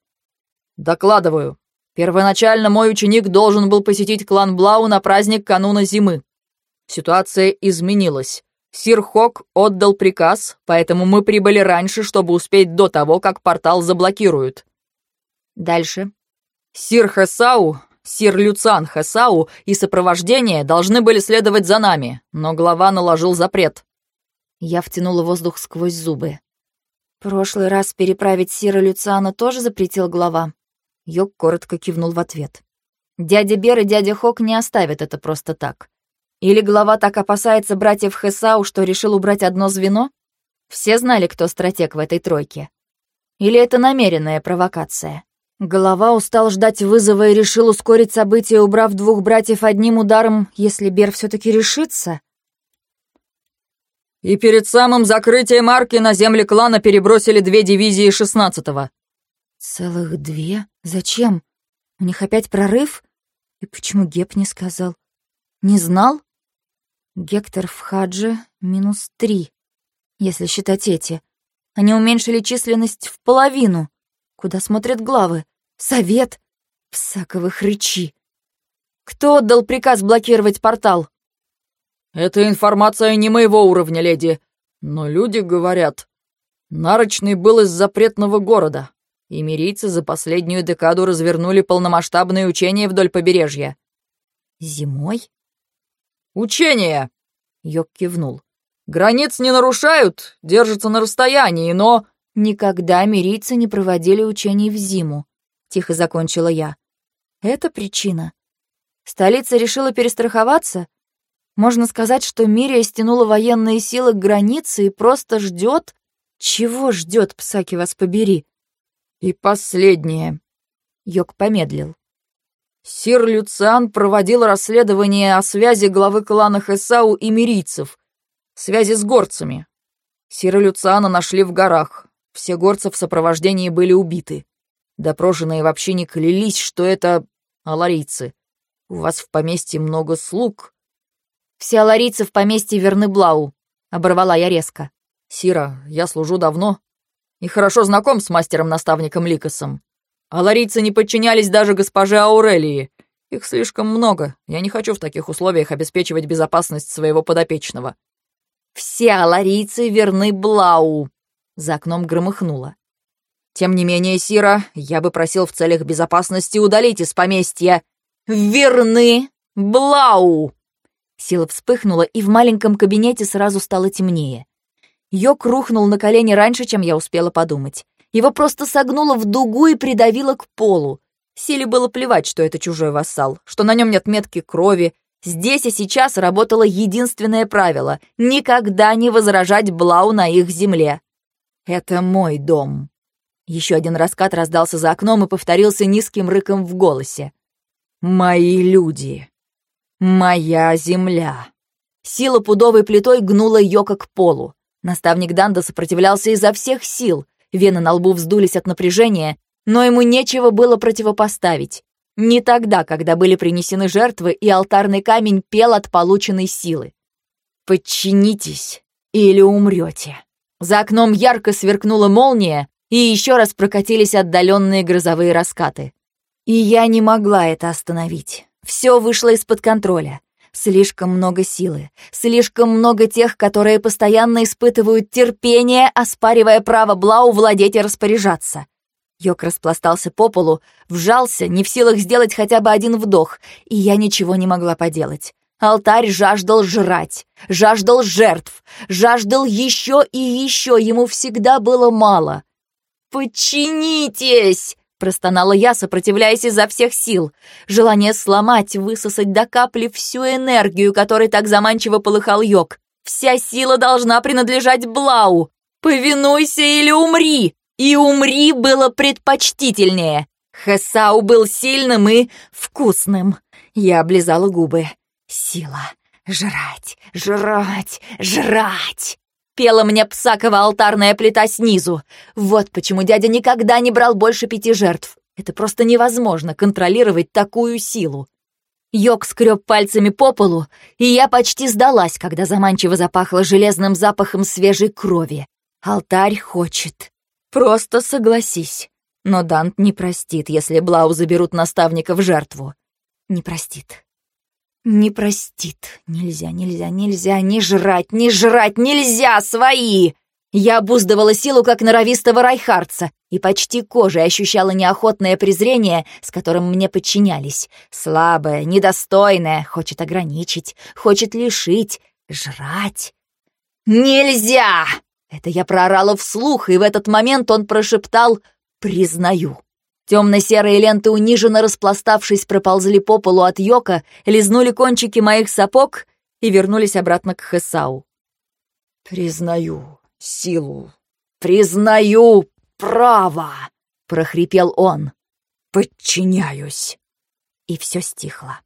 Speaker 2: «Докладываю. Первоначально мой ученик должен был посетить клан Блау на праздник кануна зимы. Ситуация изменилась. Сир Хок отдал приказ, поэтому мы прибыли раньше, чтобы успеть до того, как портал заблокируют.
Speaker 1: Дальше.
Speaker 2: Сир Хасау, сир Люцан Хасау и сопровождение должны были следовать за нами, но глава наложил запрет.
Speaker 1: Я втянула воздух сквозь зубы. «Прошлый раз переправить Сира Люциана тоже запретил глава?» Йог коротко кивнул в ответ. «Дядя Бер и дядя Хок не оставят это просто так. Или глава так опасается братьев Хесау, что решил убрать одно звено? Все знали, кто стратег в этой тройке. Или это намеренная провокация?» Голова устал ждать вызова и решил ускорить события, убрав двух братьев одним ударом, если Бер все таки решится?
Speaker 2: И перед самым закрытием арки на земли клана перебросили две дивизии шестнадцатого.
Speaker 1: Целых две? Зачем? У них опять прорыв? И почему Геп не сказал? Не знал? Гектор в Хадже минус три, если считать эти. Они уменьшили численность в половину. Куда смотрят главы? Совет? Всаковых рычи. Кто отдал приказ блокировать портал?
Speaker 2: «Эта информация не моего уровня, леди. Но люди говорят, Нарочный был из запретного города, и мирийцы за последнюю декаду развернули полномасштабные учения вдоль побережья.
Speaker 1: Зимой?
Speaker 2: Учения! Йок кивнул. Границ не нарушают, держатся на расстоянии, но...
Speaker 1: Никогда мирийцы не проводили учений в зиму, тихо закончила я. Это причина. Столица решила перестраховаться? Можно сказать, что Мирия стянула военные силы к границе и просто ждет, чего ждет, Псаки, вас побери?
Speaker 2: И последнее.
Speaker 1: Йок помедлил.
Speaker 2: Сир Люциан проводил расследование о связи главы клана Хесау и мирийцев, связи с горцами. Сира Люциана нашли в горах. Все горцы в сопровождении были убиты. Допрошенные вообще не клялись, что это аларийцы. У вас в поместье много слуг.
Speaker 1: Все аларийцы в поместье верны Блау, оборвала я резко.
Speaker 2: «Сира, я служу давно и хорошо знаком с мастером-наставником Ликосом. А ларийцы не подчинялись даже госпоже Аурелии. Их слишком много. Я не хочу в таких условиях обеспечивать безопасность своего подопечного».
Speaker 1: «Все аларийцы верны Блау», — за окном громыхнуло.
Speaker 2: «Тем не менее, Сира, я бы просил в целях безопасности удалить из поместья «Верны Блау!»
Speaker 1: Сила вспыхнула, и в маленьком кабинете сразу стало темнее. Йок рухнул на колени раньше, чем я успела подумать. Его просто согнуло в дугу и придавило к полу. Силе было плевать, что это чужой вассал, что на нем нет метки крови. Здесь и сейчас работало единственное правило — никогда не возражать Блау на их земле. «Это мой дом». Еще один раскат раздался за окном и повторился низким рыком в голосе. «Мои люди. Моя земля». Сила пудовой плитой гнула Йока к полу. Наставник Данда сопротивлялся изо всех сил, вены на лбу вздулись от напряжения, но ему нечего было противопоставить. Не тогда, когда были принесены жертвы, и алтарный камень пел от полученной силы. «Подчинитесь, или умрете». За окном ярко сверкнула молния, и еще раз прокатились отдаленные грозовые раскаты. И я не могла это остановить. Все вышло из-под контроля. Слишком много силы, слишком много тех, которые постоянно испытывают терпение, оспаривая право Блау владеть и распоряжаться. Йок распластался по полу, вжался, не в силах сделать хотя бы один вдох, и я ничего не могла поделать. Алтарь жаждал жрать, жаждал жертв, жаждал еще и еще, ему всегда было мало. «Подчинитесь!» Простонала я, сопротивляясь изо всех сил. Желание сломать, высосать до капли всю энергию, которой так заманчиво полыхал Йог. Вся сила должна принадлежать Блау. Повинуйся или умри. И умри было предпочтительнее. Хесау был сильным и вкусным. Я облизала губы. Сила. Жрать, жрать, жрать пела мне Псакова алтарная плита снизу. Вот почему дядя никогда не брал больше пяти жертв. Это просто невозможно контролировать такую силу. Йог скреб пальцами по полу, и я почти сдалась, когда заманчиво запахло железным запахом свежей крови. Алтарь хочет. Просто согласись. Но Дант не простит, если Блау заберут наставника в жертву. Не простит. Не простит. Нельзя, нельзя, нельзя, не жрать, не жрать, нельзя, свои! Я обуздывала силу, как норовистого райхардца, и почти кожей ощущала неохотное презрение, с которым мне подчинялись. Слабое, недостойное, хочет ограничить, хочет лишить, жрать. «Нельзя!» Это я проорала вслух, и в этот момент он прошептал «признаю». Темно-серые ленты, униженно распластавшись, проползли по полу от йока, лизнули кончики моих сапог и вернулись обратно к Хесау. «Признаю силу, признаю право!» — прохрипел он. «Подчиняюсь!» И все стихло.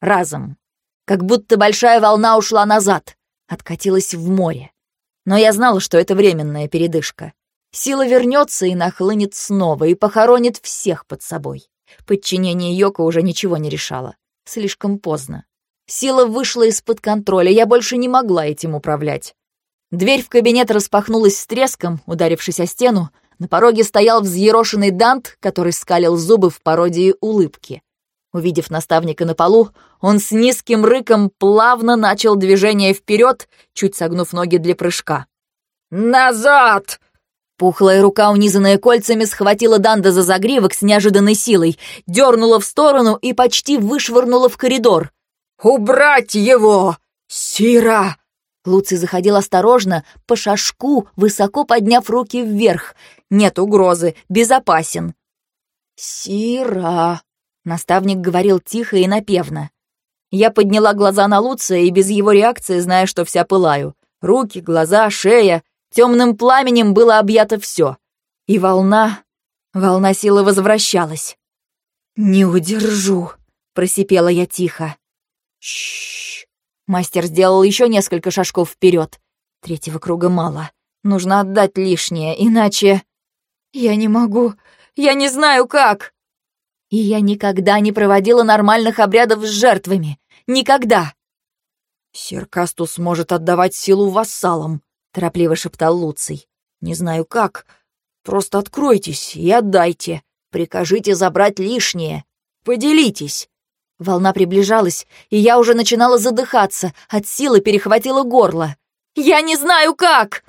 Speaker 1: Разом. Как будто большая волна ушла назад, откатилась в море. Но я знала, что это временная передышка. Сила вернется и нахлынет снова, и похоронит всех под собой. Подчинение Йока уже ничего не решало. Слишком поздно. Сила вышла из-под контроля, я больше не могла этим управлять. Дверь в кабинет распахнулась с треском, ударившись о стену. На пороге стоял взъерошенный Дант, который скалил зубы в пародии улыбки. Увидев наставника на полу, он с низким рыком плавно начал движение вперед, чуть согнув ноги для прыжка.
Speaker 2: «Назад!»
Speaker 1: Пухлая рука, унизанная кольцами, схватила Данда за загривок с неожиданной силой, дернула в сторону и почти вышвырнула в коридор.
Speaker 2: «Убрать его! Сира!»
Speaker 1: Луций заходил осторожно, по шажку, высоко подняв руки вверх. Нет угрозы, безопасен. «Сира!» — наставник говорил тихо и напевно. Я подняла глаза на Луция и без его реакции, зная, что вся пылаю. Руки, глаза, шея. Темным пламенем было объято все. И волна... Волна силы возвращалась. «Не удержу», — просипела я тихо. Чш. Мастер сделал еще несколько шажков вперед. Третьего круга мало. Нужно отдать лишнее, иначе... Я не могу. Я не знаю, как. И я никогда не проводила нормальных обрядов с жертвами. Никогда.
Speaker 2: «Серкастус может отдавать силу вассалам», — торопливо шептал Луций. «Не знаю как. Просто откройтесь и отдайте. Прикажите забрать лишнее. Поделитесь».
Speaker 1: Волна приближалась, и я уже начинала задыхаться, от силы перехватила горло. «Я не знаю как!»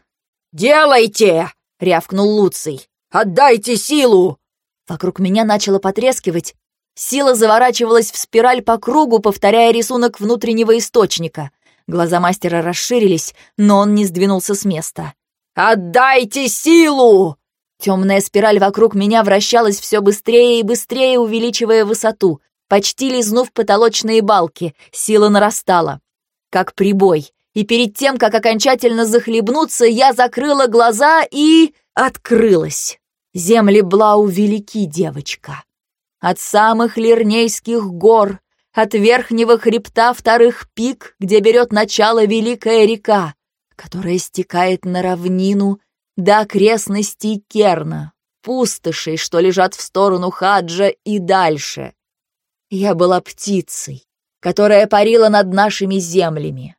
Speaker 2: «Делайте!» — рявкнул Луций. «Отдайте силу!»
Speaker 1: Вокруг меня начало потрескивать. Сила заворачивалась в спираль по кругу, повторяя рисунок внутреннего источника. Глаза мастера расширились, но он не сдвинулся с места.
Speaker 2: «Отдайте силу!»
Speaker 1: Темная спираль вокруг меня вращалась все быстрее и быстрее, увеличивая высоту. Почти лизнув потолочные балки, сила нарастала. Как прибой. И перед тем, как окончательно захлебнуться, я закрыла глаза и... открылась. Земли Блау велики, девочка. От самых Лирнейских гор, от верхнего хребта вторых пик, где берет начало великая река, которая стекает на равнину до окрестностей Керна, пустошей, что лежат в сторону Хаджа и дальше. Я была птицей, которая парила над нашими землями.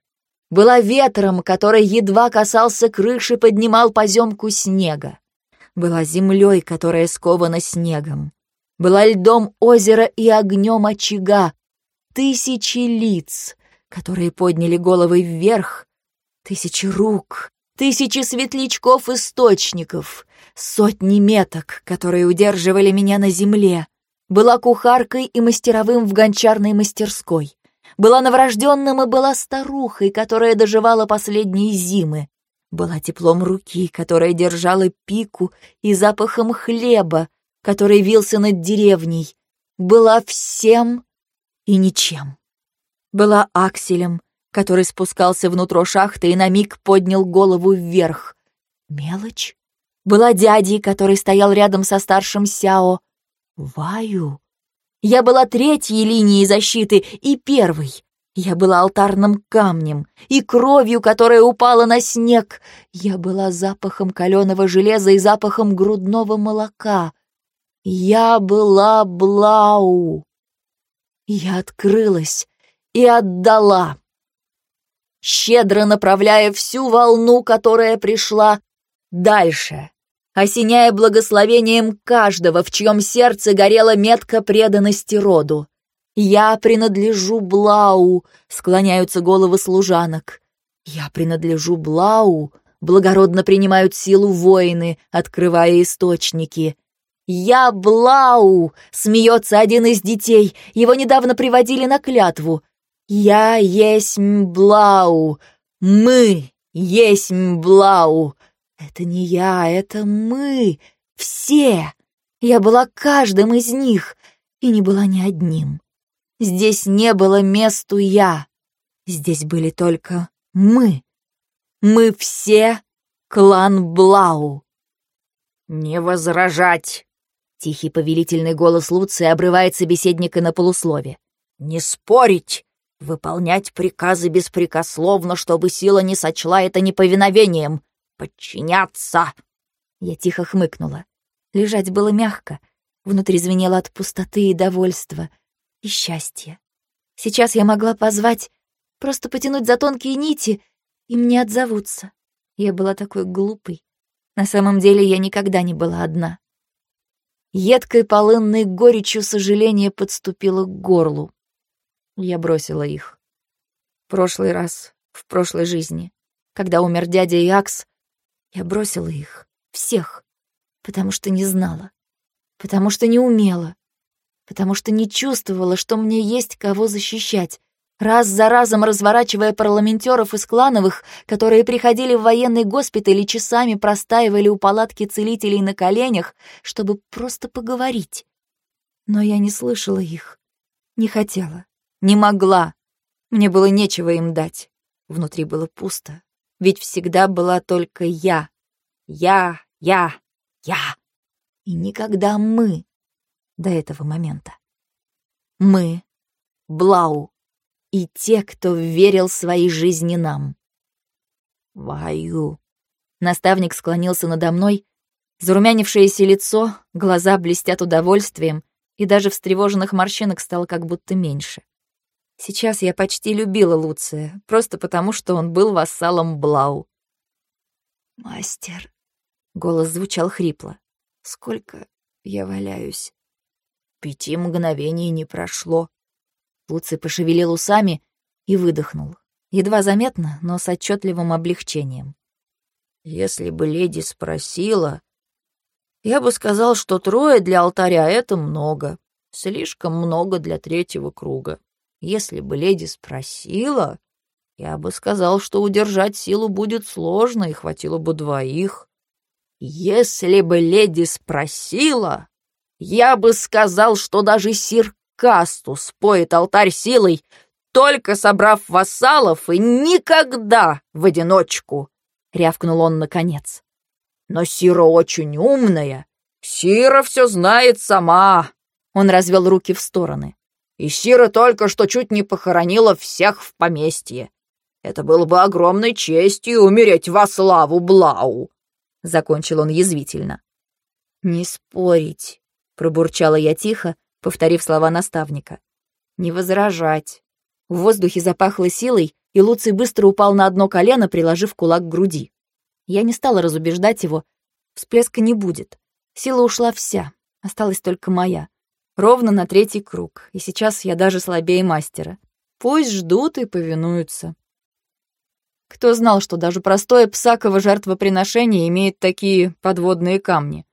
Speaker 1: Была ветром, который едва касался крыши, поднимал поземку снега. Была землей, которая скована снегом. Была льдом озера и огнем очага. Тысячи лиц, которые подняли головы вверх. Тысячи рук, тысячи светлячков-источников, сотни меток, которые удерживали меня на земле — была кухаркой и мастеровым в гончарной мастерской. Была новорожденным и была старухой, которая доживала последние зимы. Была теплом руки, которая держала пику, и запахом хлеба, который вился над деревней. Была всем и ничем. Была акселем, который спускался внутрь шахты и на миг поднял голову вверх. Мелочь? Была дядей, который стоял рядом со старшим Сяо, Ваю. Я была третьей линией защиты и первой. Я была алтарным камнем и кровью, которая упала на снег. Я была запахом каленого железа и запахом грудного молока. Я была Блау. Я открылась и отдала, щедро направляя всю волну, которая пришла дальше осеняя благословением каждого, в чьем сердце горела метка преданности роду. «Я принадлежу Блау», — склоняются головы служанок. «Я принадлежу Блау», — благородно принимают силу воины, открывая источники. «Я Блау!» — смеется один из детей, его недавно приводили на клятву. «Я есть Блау! Мы есть Блау!» Это не я, это мы, все. Я была каждым из них и не была ни одним. Здесь не было месту я. Здесь были только мы. Мы все клан Блау.
Speaker 2: «Не возражать!»
Speaker 1: Тихий повелительный голос Луции обрывает собеседника на полуслове.
Speaker 2: «Не спорить! Выполнять приказы беспрекословно, чтобы сила не сочла это неповиновением подчиняться!»
Speaker 1: Я тихо хмыкнула. Лежать было мягко. Внутри звенело от пустоты и довольства. И счастья. Сейчас я могла позвать, просто потянуть за тонкие нити, и мне отзовутся. Я была такой глупой. На самом деле я никогда не была одна. Едкой полынной горечью сожаления подступило к горлу. Я бросила их. Прошлый раз, в прошлой жизни, когда умер дядя Иакс, я бросила их, всех, потому что не знала, потому что не умела, потому что не чувствовала, что мне есть кого защищать, раз за разом разворачивая парламентеров из клановых, которые приходили в военный госпиталь и часами простаивали у палатки целителей на коленях, чтобы просто поговорить. Но я не слышала их, не хотела, не могла. Мне было нечего им дать. Внутри было пусто, ведь всегда была только я. Я, я, я. И никогда мы до этого момента. Мы, Блау, и те, кто верил своей жизни нам. Ваю. Наставник склонился надо мной, зарумянившееся лицо, глаза блестят удовольствием, и даже встревоженных морщинок стало как будто меньше. Сейчас я почти любила Луция, просто потому, что он был вассалом Блау. «Мастер», — голос звучал хрипло, — «сколько я валяюсь?» Пяти мгновений не прошло. Луций пошевелил усами и выдохнул. Едва заметно, но с отчетливым облегчением. «Если бы леди спросила, я бы сказал, что трое для алтаря — это много. Слишком много для третьего круга. Если бы леди спросила, я бы сказал, что удержать силу будет сложно и хватило бы двоих. Если бы леди спросила, я бы сказал, что даже сир Кастус поет алтарь силой, только собрав вассалов и никогда в одиночку, — рявкнул он наконец. Но Сира очень умная. Сира все знает сама. Он развел руки в стороны. И Сира только что чуть не похоронила всех в поместье. Это было бы огромной честью умереть во славу Блау, — закончил он язвительно. Не спорить, Пробурчала я тихо, повторив слова наставника. «Не возражать». В воздухе запахло силой, и Луций быстро упал на одно колено, приложив кулак к груди. Я не стала разубеждать его. Всплеска не будет. Сила ушла вся, осталась только моя. Ровно на третий круг, и сейчас я даже слабее мастера. Пусть ждут и повинуются. Кто знал, что даже простое псаково жертвоприношение имеет такие подводные камни?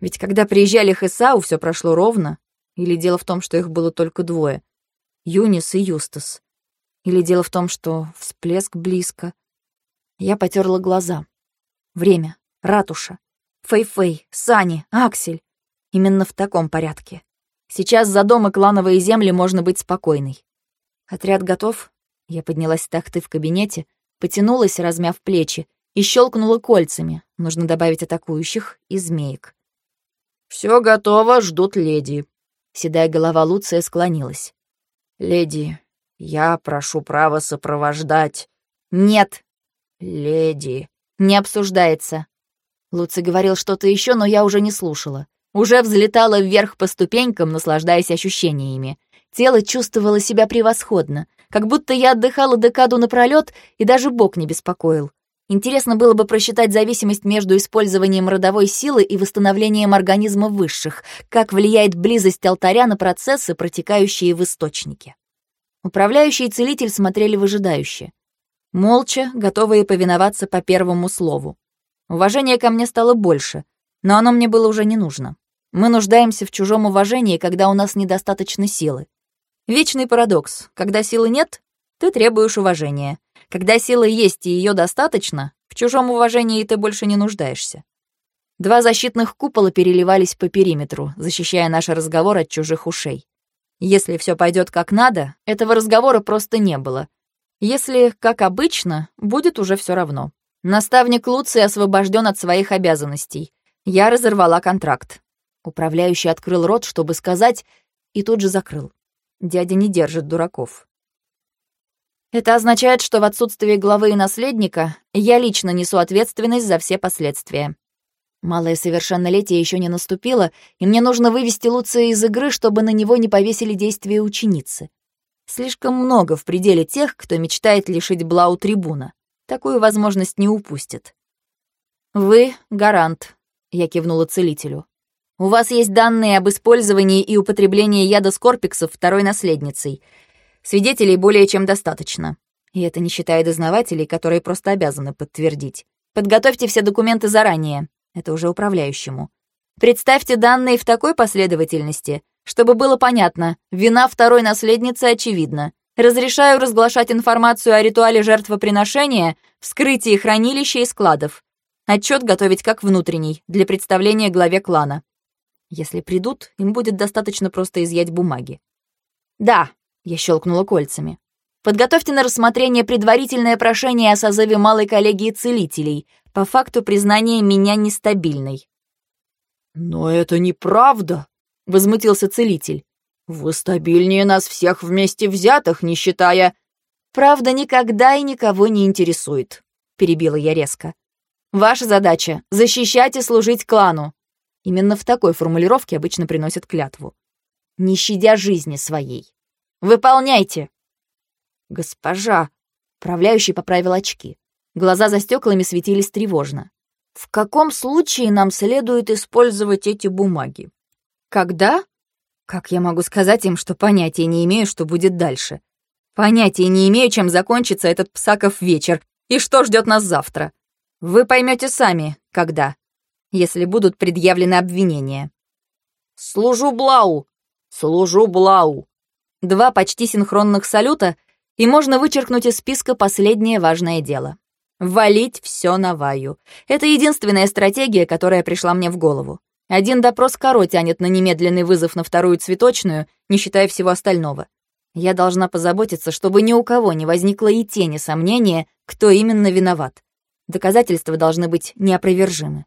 Speaker 1: Ведь когда приезжали Хесау, все прошло ровно. Или дело в том, что их было только двое. Юнис и Юстас. Или дело в том, что всплеск близко. Я потерла глаза. Время. Ратуша. Фэй-Фэй, Сани, Аксель. Именно в таком порядке. Сейчас за дом и клановые земли можно быть спокойной. Отряд готов. Я поднялась с тахты в кабинете, потянулась, размяв плечи, и щелкнула кольцами. Нужно добавить атакующих и змеек. «Все готово, ждут леди». Седая голова Луция склонилась. «Леди, я прошу права сопровождать». «Нет». «Леди». «Не обсуждается». Луций говорил что-то еще, но я уже не слушала. Уже взлетала вверх по ступенькам, наслаждаясь ощущениями. Тело чувствовало себя превосходно, как будто я отдыхала декаду напролёт и даже бок не беспокоил. Интересно было бы просчитать зависимость между использованием родовой силы и восстановлением организма высших, как влияет близость алтаря на процессы, протекающие в источнике. Управляющий и целитель смотрели выжидающе. Молча, готовые повиноваться по первому слову. Уважение ко мне стало больше, но оно мне было уже не нужно. Мы нуждаемся в чужом уважении, когда у нас недостаточно силы. Вечный парадокс. Когда силы нет, ты требуешь уважения. Когда сила есть и ее достаточно, в чужом уважении ты больше не нуждаешься. Два защитных купола переливались по периметру, защищая наш разговор от чужих ушей. Если все пойдет как надо, этого разговора просто не было. Если, как обычно, будет уже все равно. Наставник Луций освобожден от своих обязанностей. Я разорвала контракт. Управляющий открыл рот, чтобы сказать, и тут же закрыл. Дядя не держит дураков. Это означает, что в отсутствии главы и наследника я лично несу ответственность за все последствия. Малое совершеннолетие еще не наступило, и мне нужно вывести Луция из игры, чтобы на него не повесили действия ученицы. Слишком много в пределе тех, кто мечтает лишить Блау трибуна. Такую возможность не упустит. «Вы — гарант», — я кивнула целителю. У вас есть данные об использовании и употреблении яда скорпиксов второй наследницей. Свидетелей более чем достаточно. И это не считая дознавателей, которые просто обязаны подтвердить. Подготовьте все документы заранее. Это уже управляющему. Представьте данные в такой последовательности, чтобы было понятно, вина второй наследницы очевидна. Разрешаю разглашать информацию о ритуале жертвоприношения, вскрытии хранилища и складов. Отчет готовить как внутренний, для представления главе клана. Если придут, им будет достаточно просто изъять бумаги. «Да», — я щелкнула кольцами. «Подготовьте на рассмотрение предварительное прошение о созыве малой коллегии целителей, по факту признания меня нестабильной».
Speaker 2: «Но это неправда», — возмутился целитель. «Вы стабильнее нас всех вместе взятых, не считая...»
Speaker 1: «Правда никогда и никого не интересует», — перебила я резко. «Ваша задача — защищать и служить клану». Именно в такой формулировке обычно приносят клятву. «Не щадя жизни своей. Выполняйте!» «Госпожа!» — правляющий поправил очки. Глаза за стеклами светились тревожно. «В каком случае нам следует использовать эти бумаги?» «Когда?» Как я могу сказать им, что понятия не имею, что будет дальше? Понятия не имею, чем закончится этот псаков вечер и что ждет нас завтра. Вы поймете сами, когда, если будут предъявлены обвинения.
Speaker 2: «Служу Блау! Служу Блау!»
Speaker 1: Два почти синхронных салюта, и можно вычеркнуть из списка последнее важное дело. Валить все на Ваю. Это единственная стратегия, которая пришла мне в голову. Один допрос Каро тянет на немедленный вызов на вторую цветочную, не считая всего остального. Я должна позаботиться, чтобы ни у кого не возникло и тени сомнения, кто именно виноват. Доказательства должны быть неопровержимы.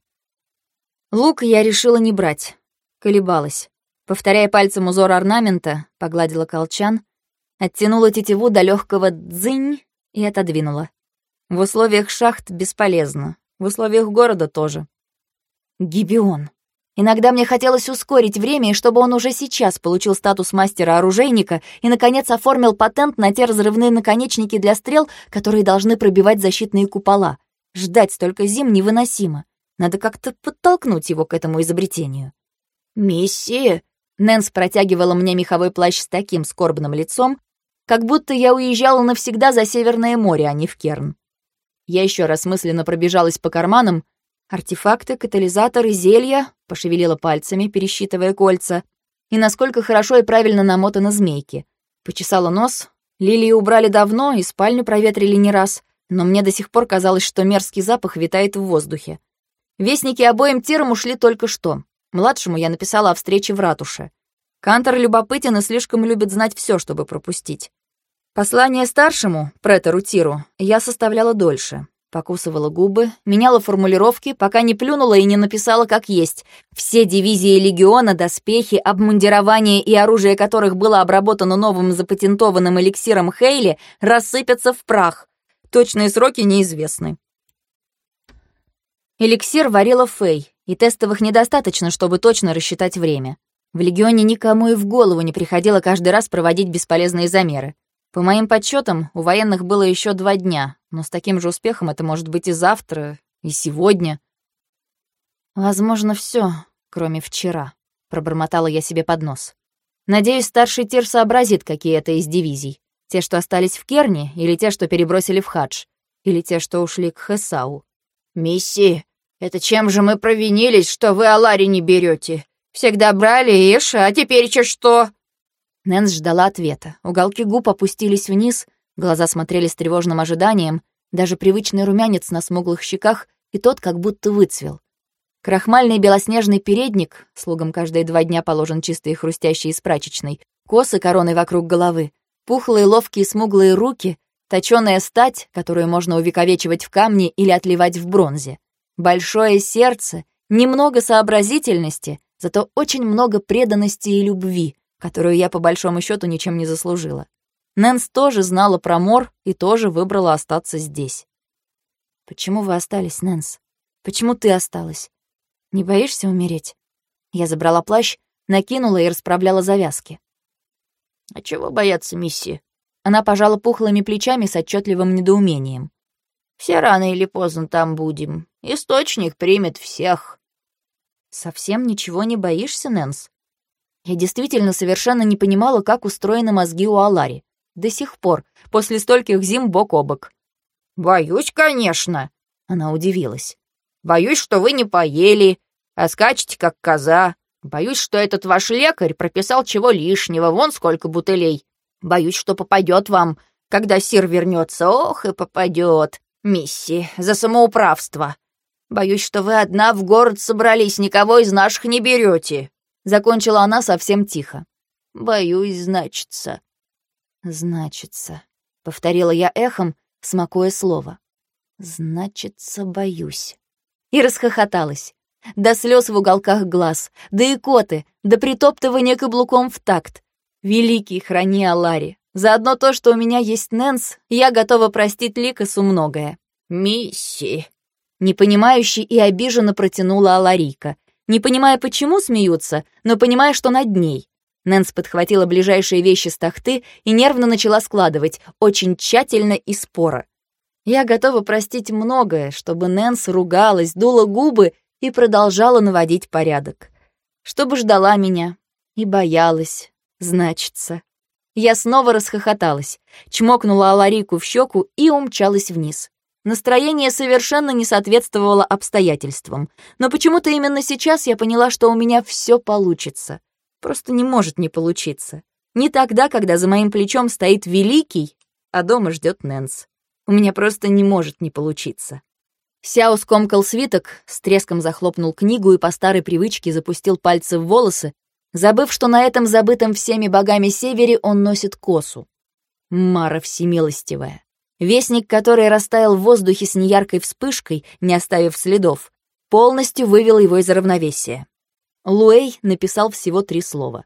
Speaker 1: Лук я решила не брать. Колебалась. Повторяя пальцем узор орнамента, погладила колчан, оттянула тетиву до легкого дзынь и отодвинула. В условиях шахт бесполезно, в условиях города тоже. Гибион. Иногда мне хотелось ускорить время, чтобы он уже сейчас получил статус мастера-оружейника и, наконец, оформил патент на те разрывные наконечники для стрел, которые должны пробивать защитные купола. Ждать столько зим невыносимо. Надо как-то подтолкнуть его к этому изобретению.
Speaker 2: «Мисси!»
Speaker 1: Нэнс протягивала мне меховой плащ с таким скорбным лицом, как будто я уезжала навсегда за Северное море, а не в Керн. Я еще раз мысленно пробежалась по карманам, Артефакты, катализаторы, зелья, пошевелила пальцами, пересчитывая кольца. И насколько хорошо и правильно намотаны змейки. Почесала нос. Лилии убрали давно и спальню проветрили не раз, но мне до сих пор казалось, что мерзкий запах витает в воздухе. Вестники обоим тирам ушли только что. Младшему я написала о встрече в ратуше. Кантор любопытен и слишком любит знать все, чтобы пропустить. Послание старшему, претору Тиру, я составляла дольше. Покусывала губы, меняла формулировки, пока не плюнула и не написала как есть. Все дивизии легиона, доспехи, обмундирование и оружие которых было обработано новым запатентованным эликсиром Хейли, рассыпятся в прах. Точные сроки неизвестны. Эликсир варила Фей, и тестовых недостаточно, чтобы точно рассчитать время. В легионе никому и в голову не приходило каждый раз проводить бесполезные замеры. По моим подсчетам, у военных было еще два дня, но с таким же успехом это может быть и завтра, и сегодня. Возможно, все, кроме вчера, пробормотала я себе под нос. Надеюсь, старший тир сообразит, какие это из дивизий. Те, что остались в Керне, или те, что перебросили в Хадж, или те, что ушли к Хесау.
Speaker 2: «Мисси, это чем же мы провинились, что вы Алари не берете? Всегда брали Иша, а теперь че что?»
Speaker 1: Нэнс ждала ответа. Уголки губ опустились вниз, глаза смотрели с тревожным ожиданием, даже привычный румянец на смуглых щеках, и тот как будто выцвел. Крахмальный белоснежный передник, слугам каждые два дня положен чистый и хрустящий из прачечной, косы короной вокруг головы, пухлые ловкие смуглые руки, точёная стать, которую можно увековечивать в камне или отливать в бронзе, большое сердце, немного сообразительности, зато очень много преданности и любви, которую я по большому счету ничем не заслужила. Нэнс тоже знала про Мор и тоже выбрала остаться здесь. «Почему вы остались, Нэнс? Почему ты осталась? Не боишься умереть?» Я забрала плащ, накинула и расправляла завязки.
Speaker 2: «А чего бояться, мисси?»
Speaker 1: Она пожала пухлыми плечами с отчетливым недоумением.
Speaker 2: «Все рано или поздно там будем. Источник примет всех».
Speaker 1: совсем ничего не боишься, Нэнс?» Я действительно совершенно не понимала, как устроены мозги у Алари. До сих пор, после стольких зим бок о бок.
Speaker 2: «Боюсь, конечно», —
Speaker 1: она удивилась.
Speaker 2: «Боюсь, что вы не поели, а скачете, как коза. Боюсь, что этот ваш лекарь прописал чего лишнего, вон сколько бутылей. Боюсь, что попадет вам, когда сир вернется. Ох, и попадет, мисси, за самоуправство. Боюсь, что вы одна в город собрались, никого из наших не берете. Закончила она совсем тихо. Боюсь, значится.
Speaker 1: Значится, повторила я эхом, смакуя слово. Значится, боюсь. И расхохоталась. До слез в уголках глаз, до икоты, до притоптывания каблуком в такт. Великий храни Алари. За одно то, что у меня есть Нэнс, я готова простить Ликасу многое.
Speaker 2: «Мисси!»
Speaker 1: Непонимающе и обиженно протянула Аларика. Не понимая, почему смеются, но понимая, что над ней. Нэнс подхватила ближайшие вещи с тахты и нервно начала складывать, очень тщательно и споро. Я готова простить многое, чтобы Нэнс ругалась, дула губы и продолжала наводить порядок. Чтобы ждала меня и боялась, значится. Я снова расхохоталась, чмокнула Аларику в щеку и умчалась вниз. Настроение совершенно не соответствовало обстоятельствам, но почему-то именно сейчас я поняла, что у меня все получится. Просто не может не получиться. Не тогда, когда за моим плечом стоит Великий, а дома ждет Нэнс. У меня просто не может не получиться. Сяо скомкал свиток, с треском захлопнул книгу и по старой привычке запустил пальцы в волосы, забыв, что на этом забытом всеми богами севере он носит косу. Мара всемилостивая. Вестник, который растаял в воздухе с неяркой вспышкой, не оставив следов, полностью вывел его из равновесия. Луэй написал всего три слова.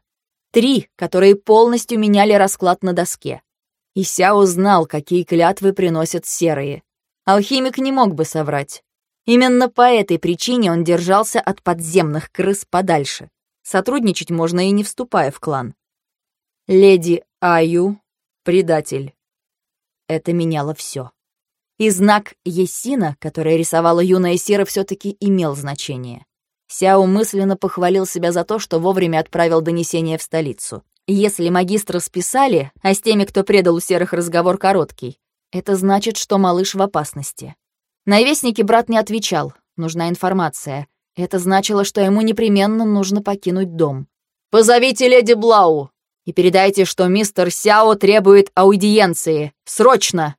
Speaker 1: Три, которые полностью меняли расклад на доске. И Сяо знал, какие клятвы приносят серые. Алхимик не мог бы соврать. Именно по этой причине он держался от подземных крыс подальше. Сотрудничать можно и не вступая в клан. Леди Аю — предатель. Это меняло все. И знак Есина, который рисовала юная Сера, все таки имел значение. Сяо мысленно похвалил себя за то, что вовремя отправил донесение в столицу. Если магистра списали, а с теми, кто предал у серых разговор короткий, это значит, что малыш в опасности. На вестнике брат не отвечал, нужна информация. Это значило, что ему непременно нужно покинуть дом. «Позовите леди Блау!» И передайте, что мистер Сяо требует аудиенции. Срочно!»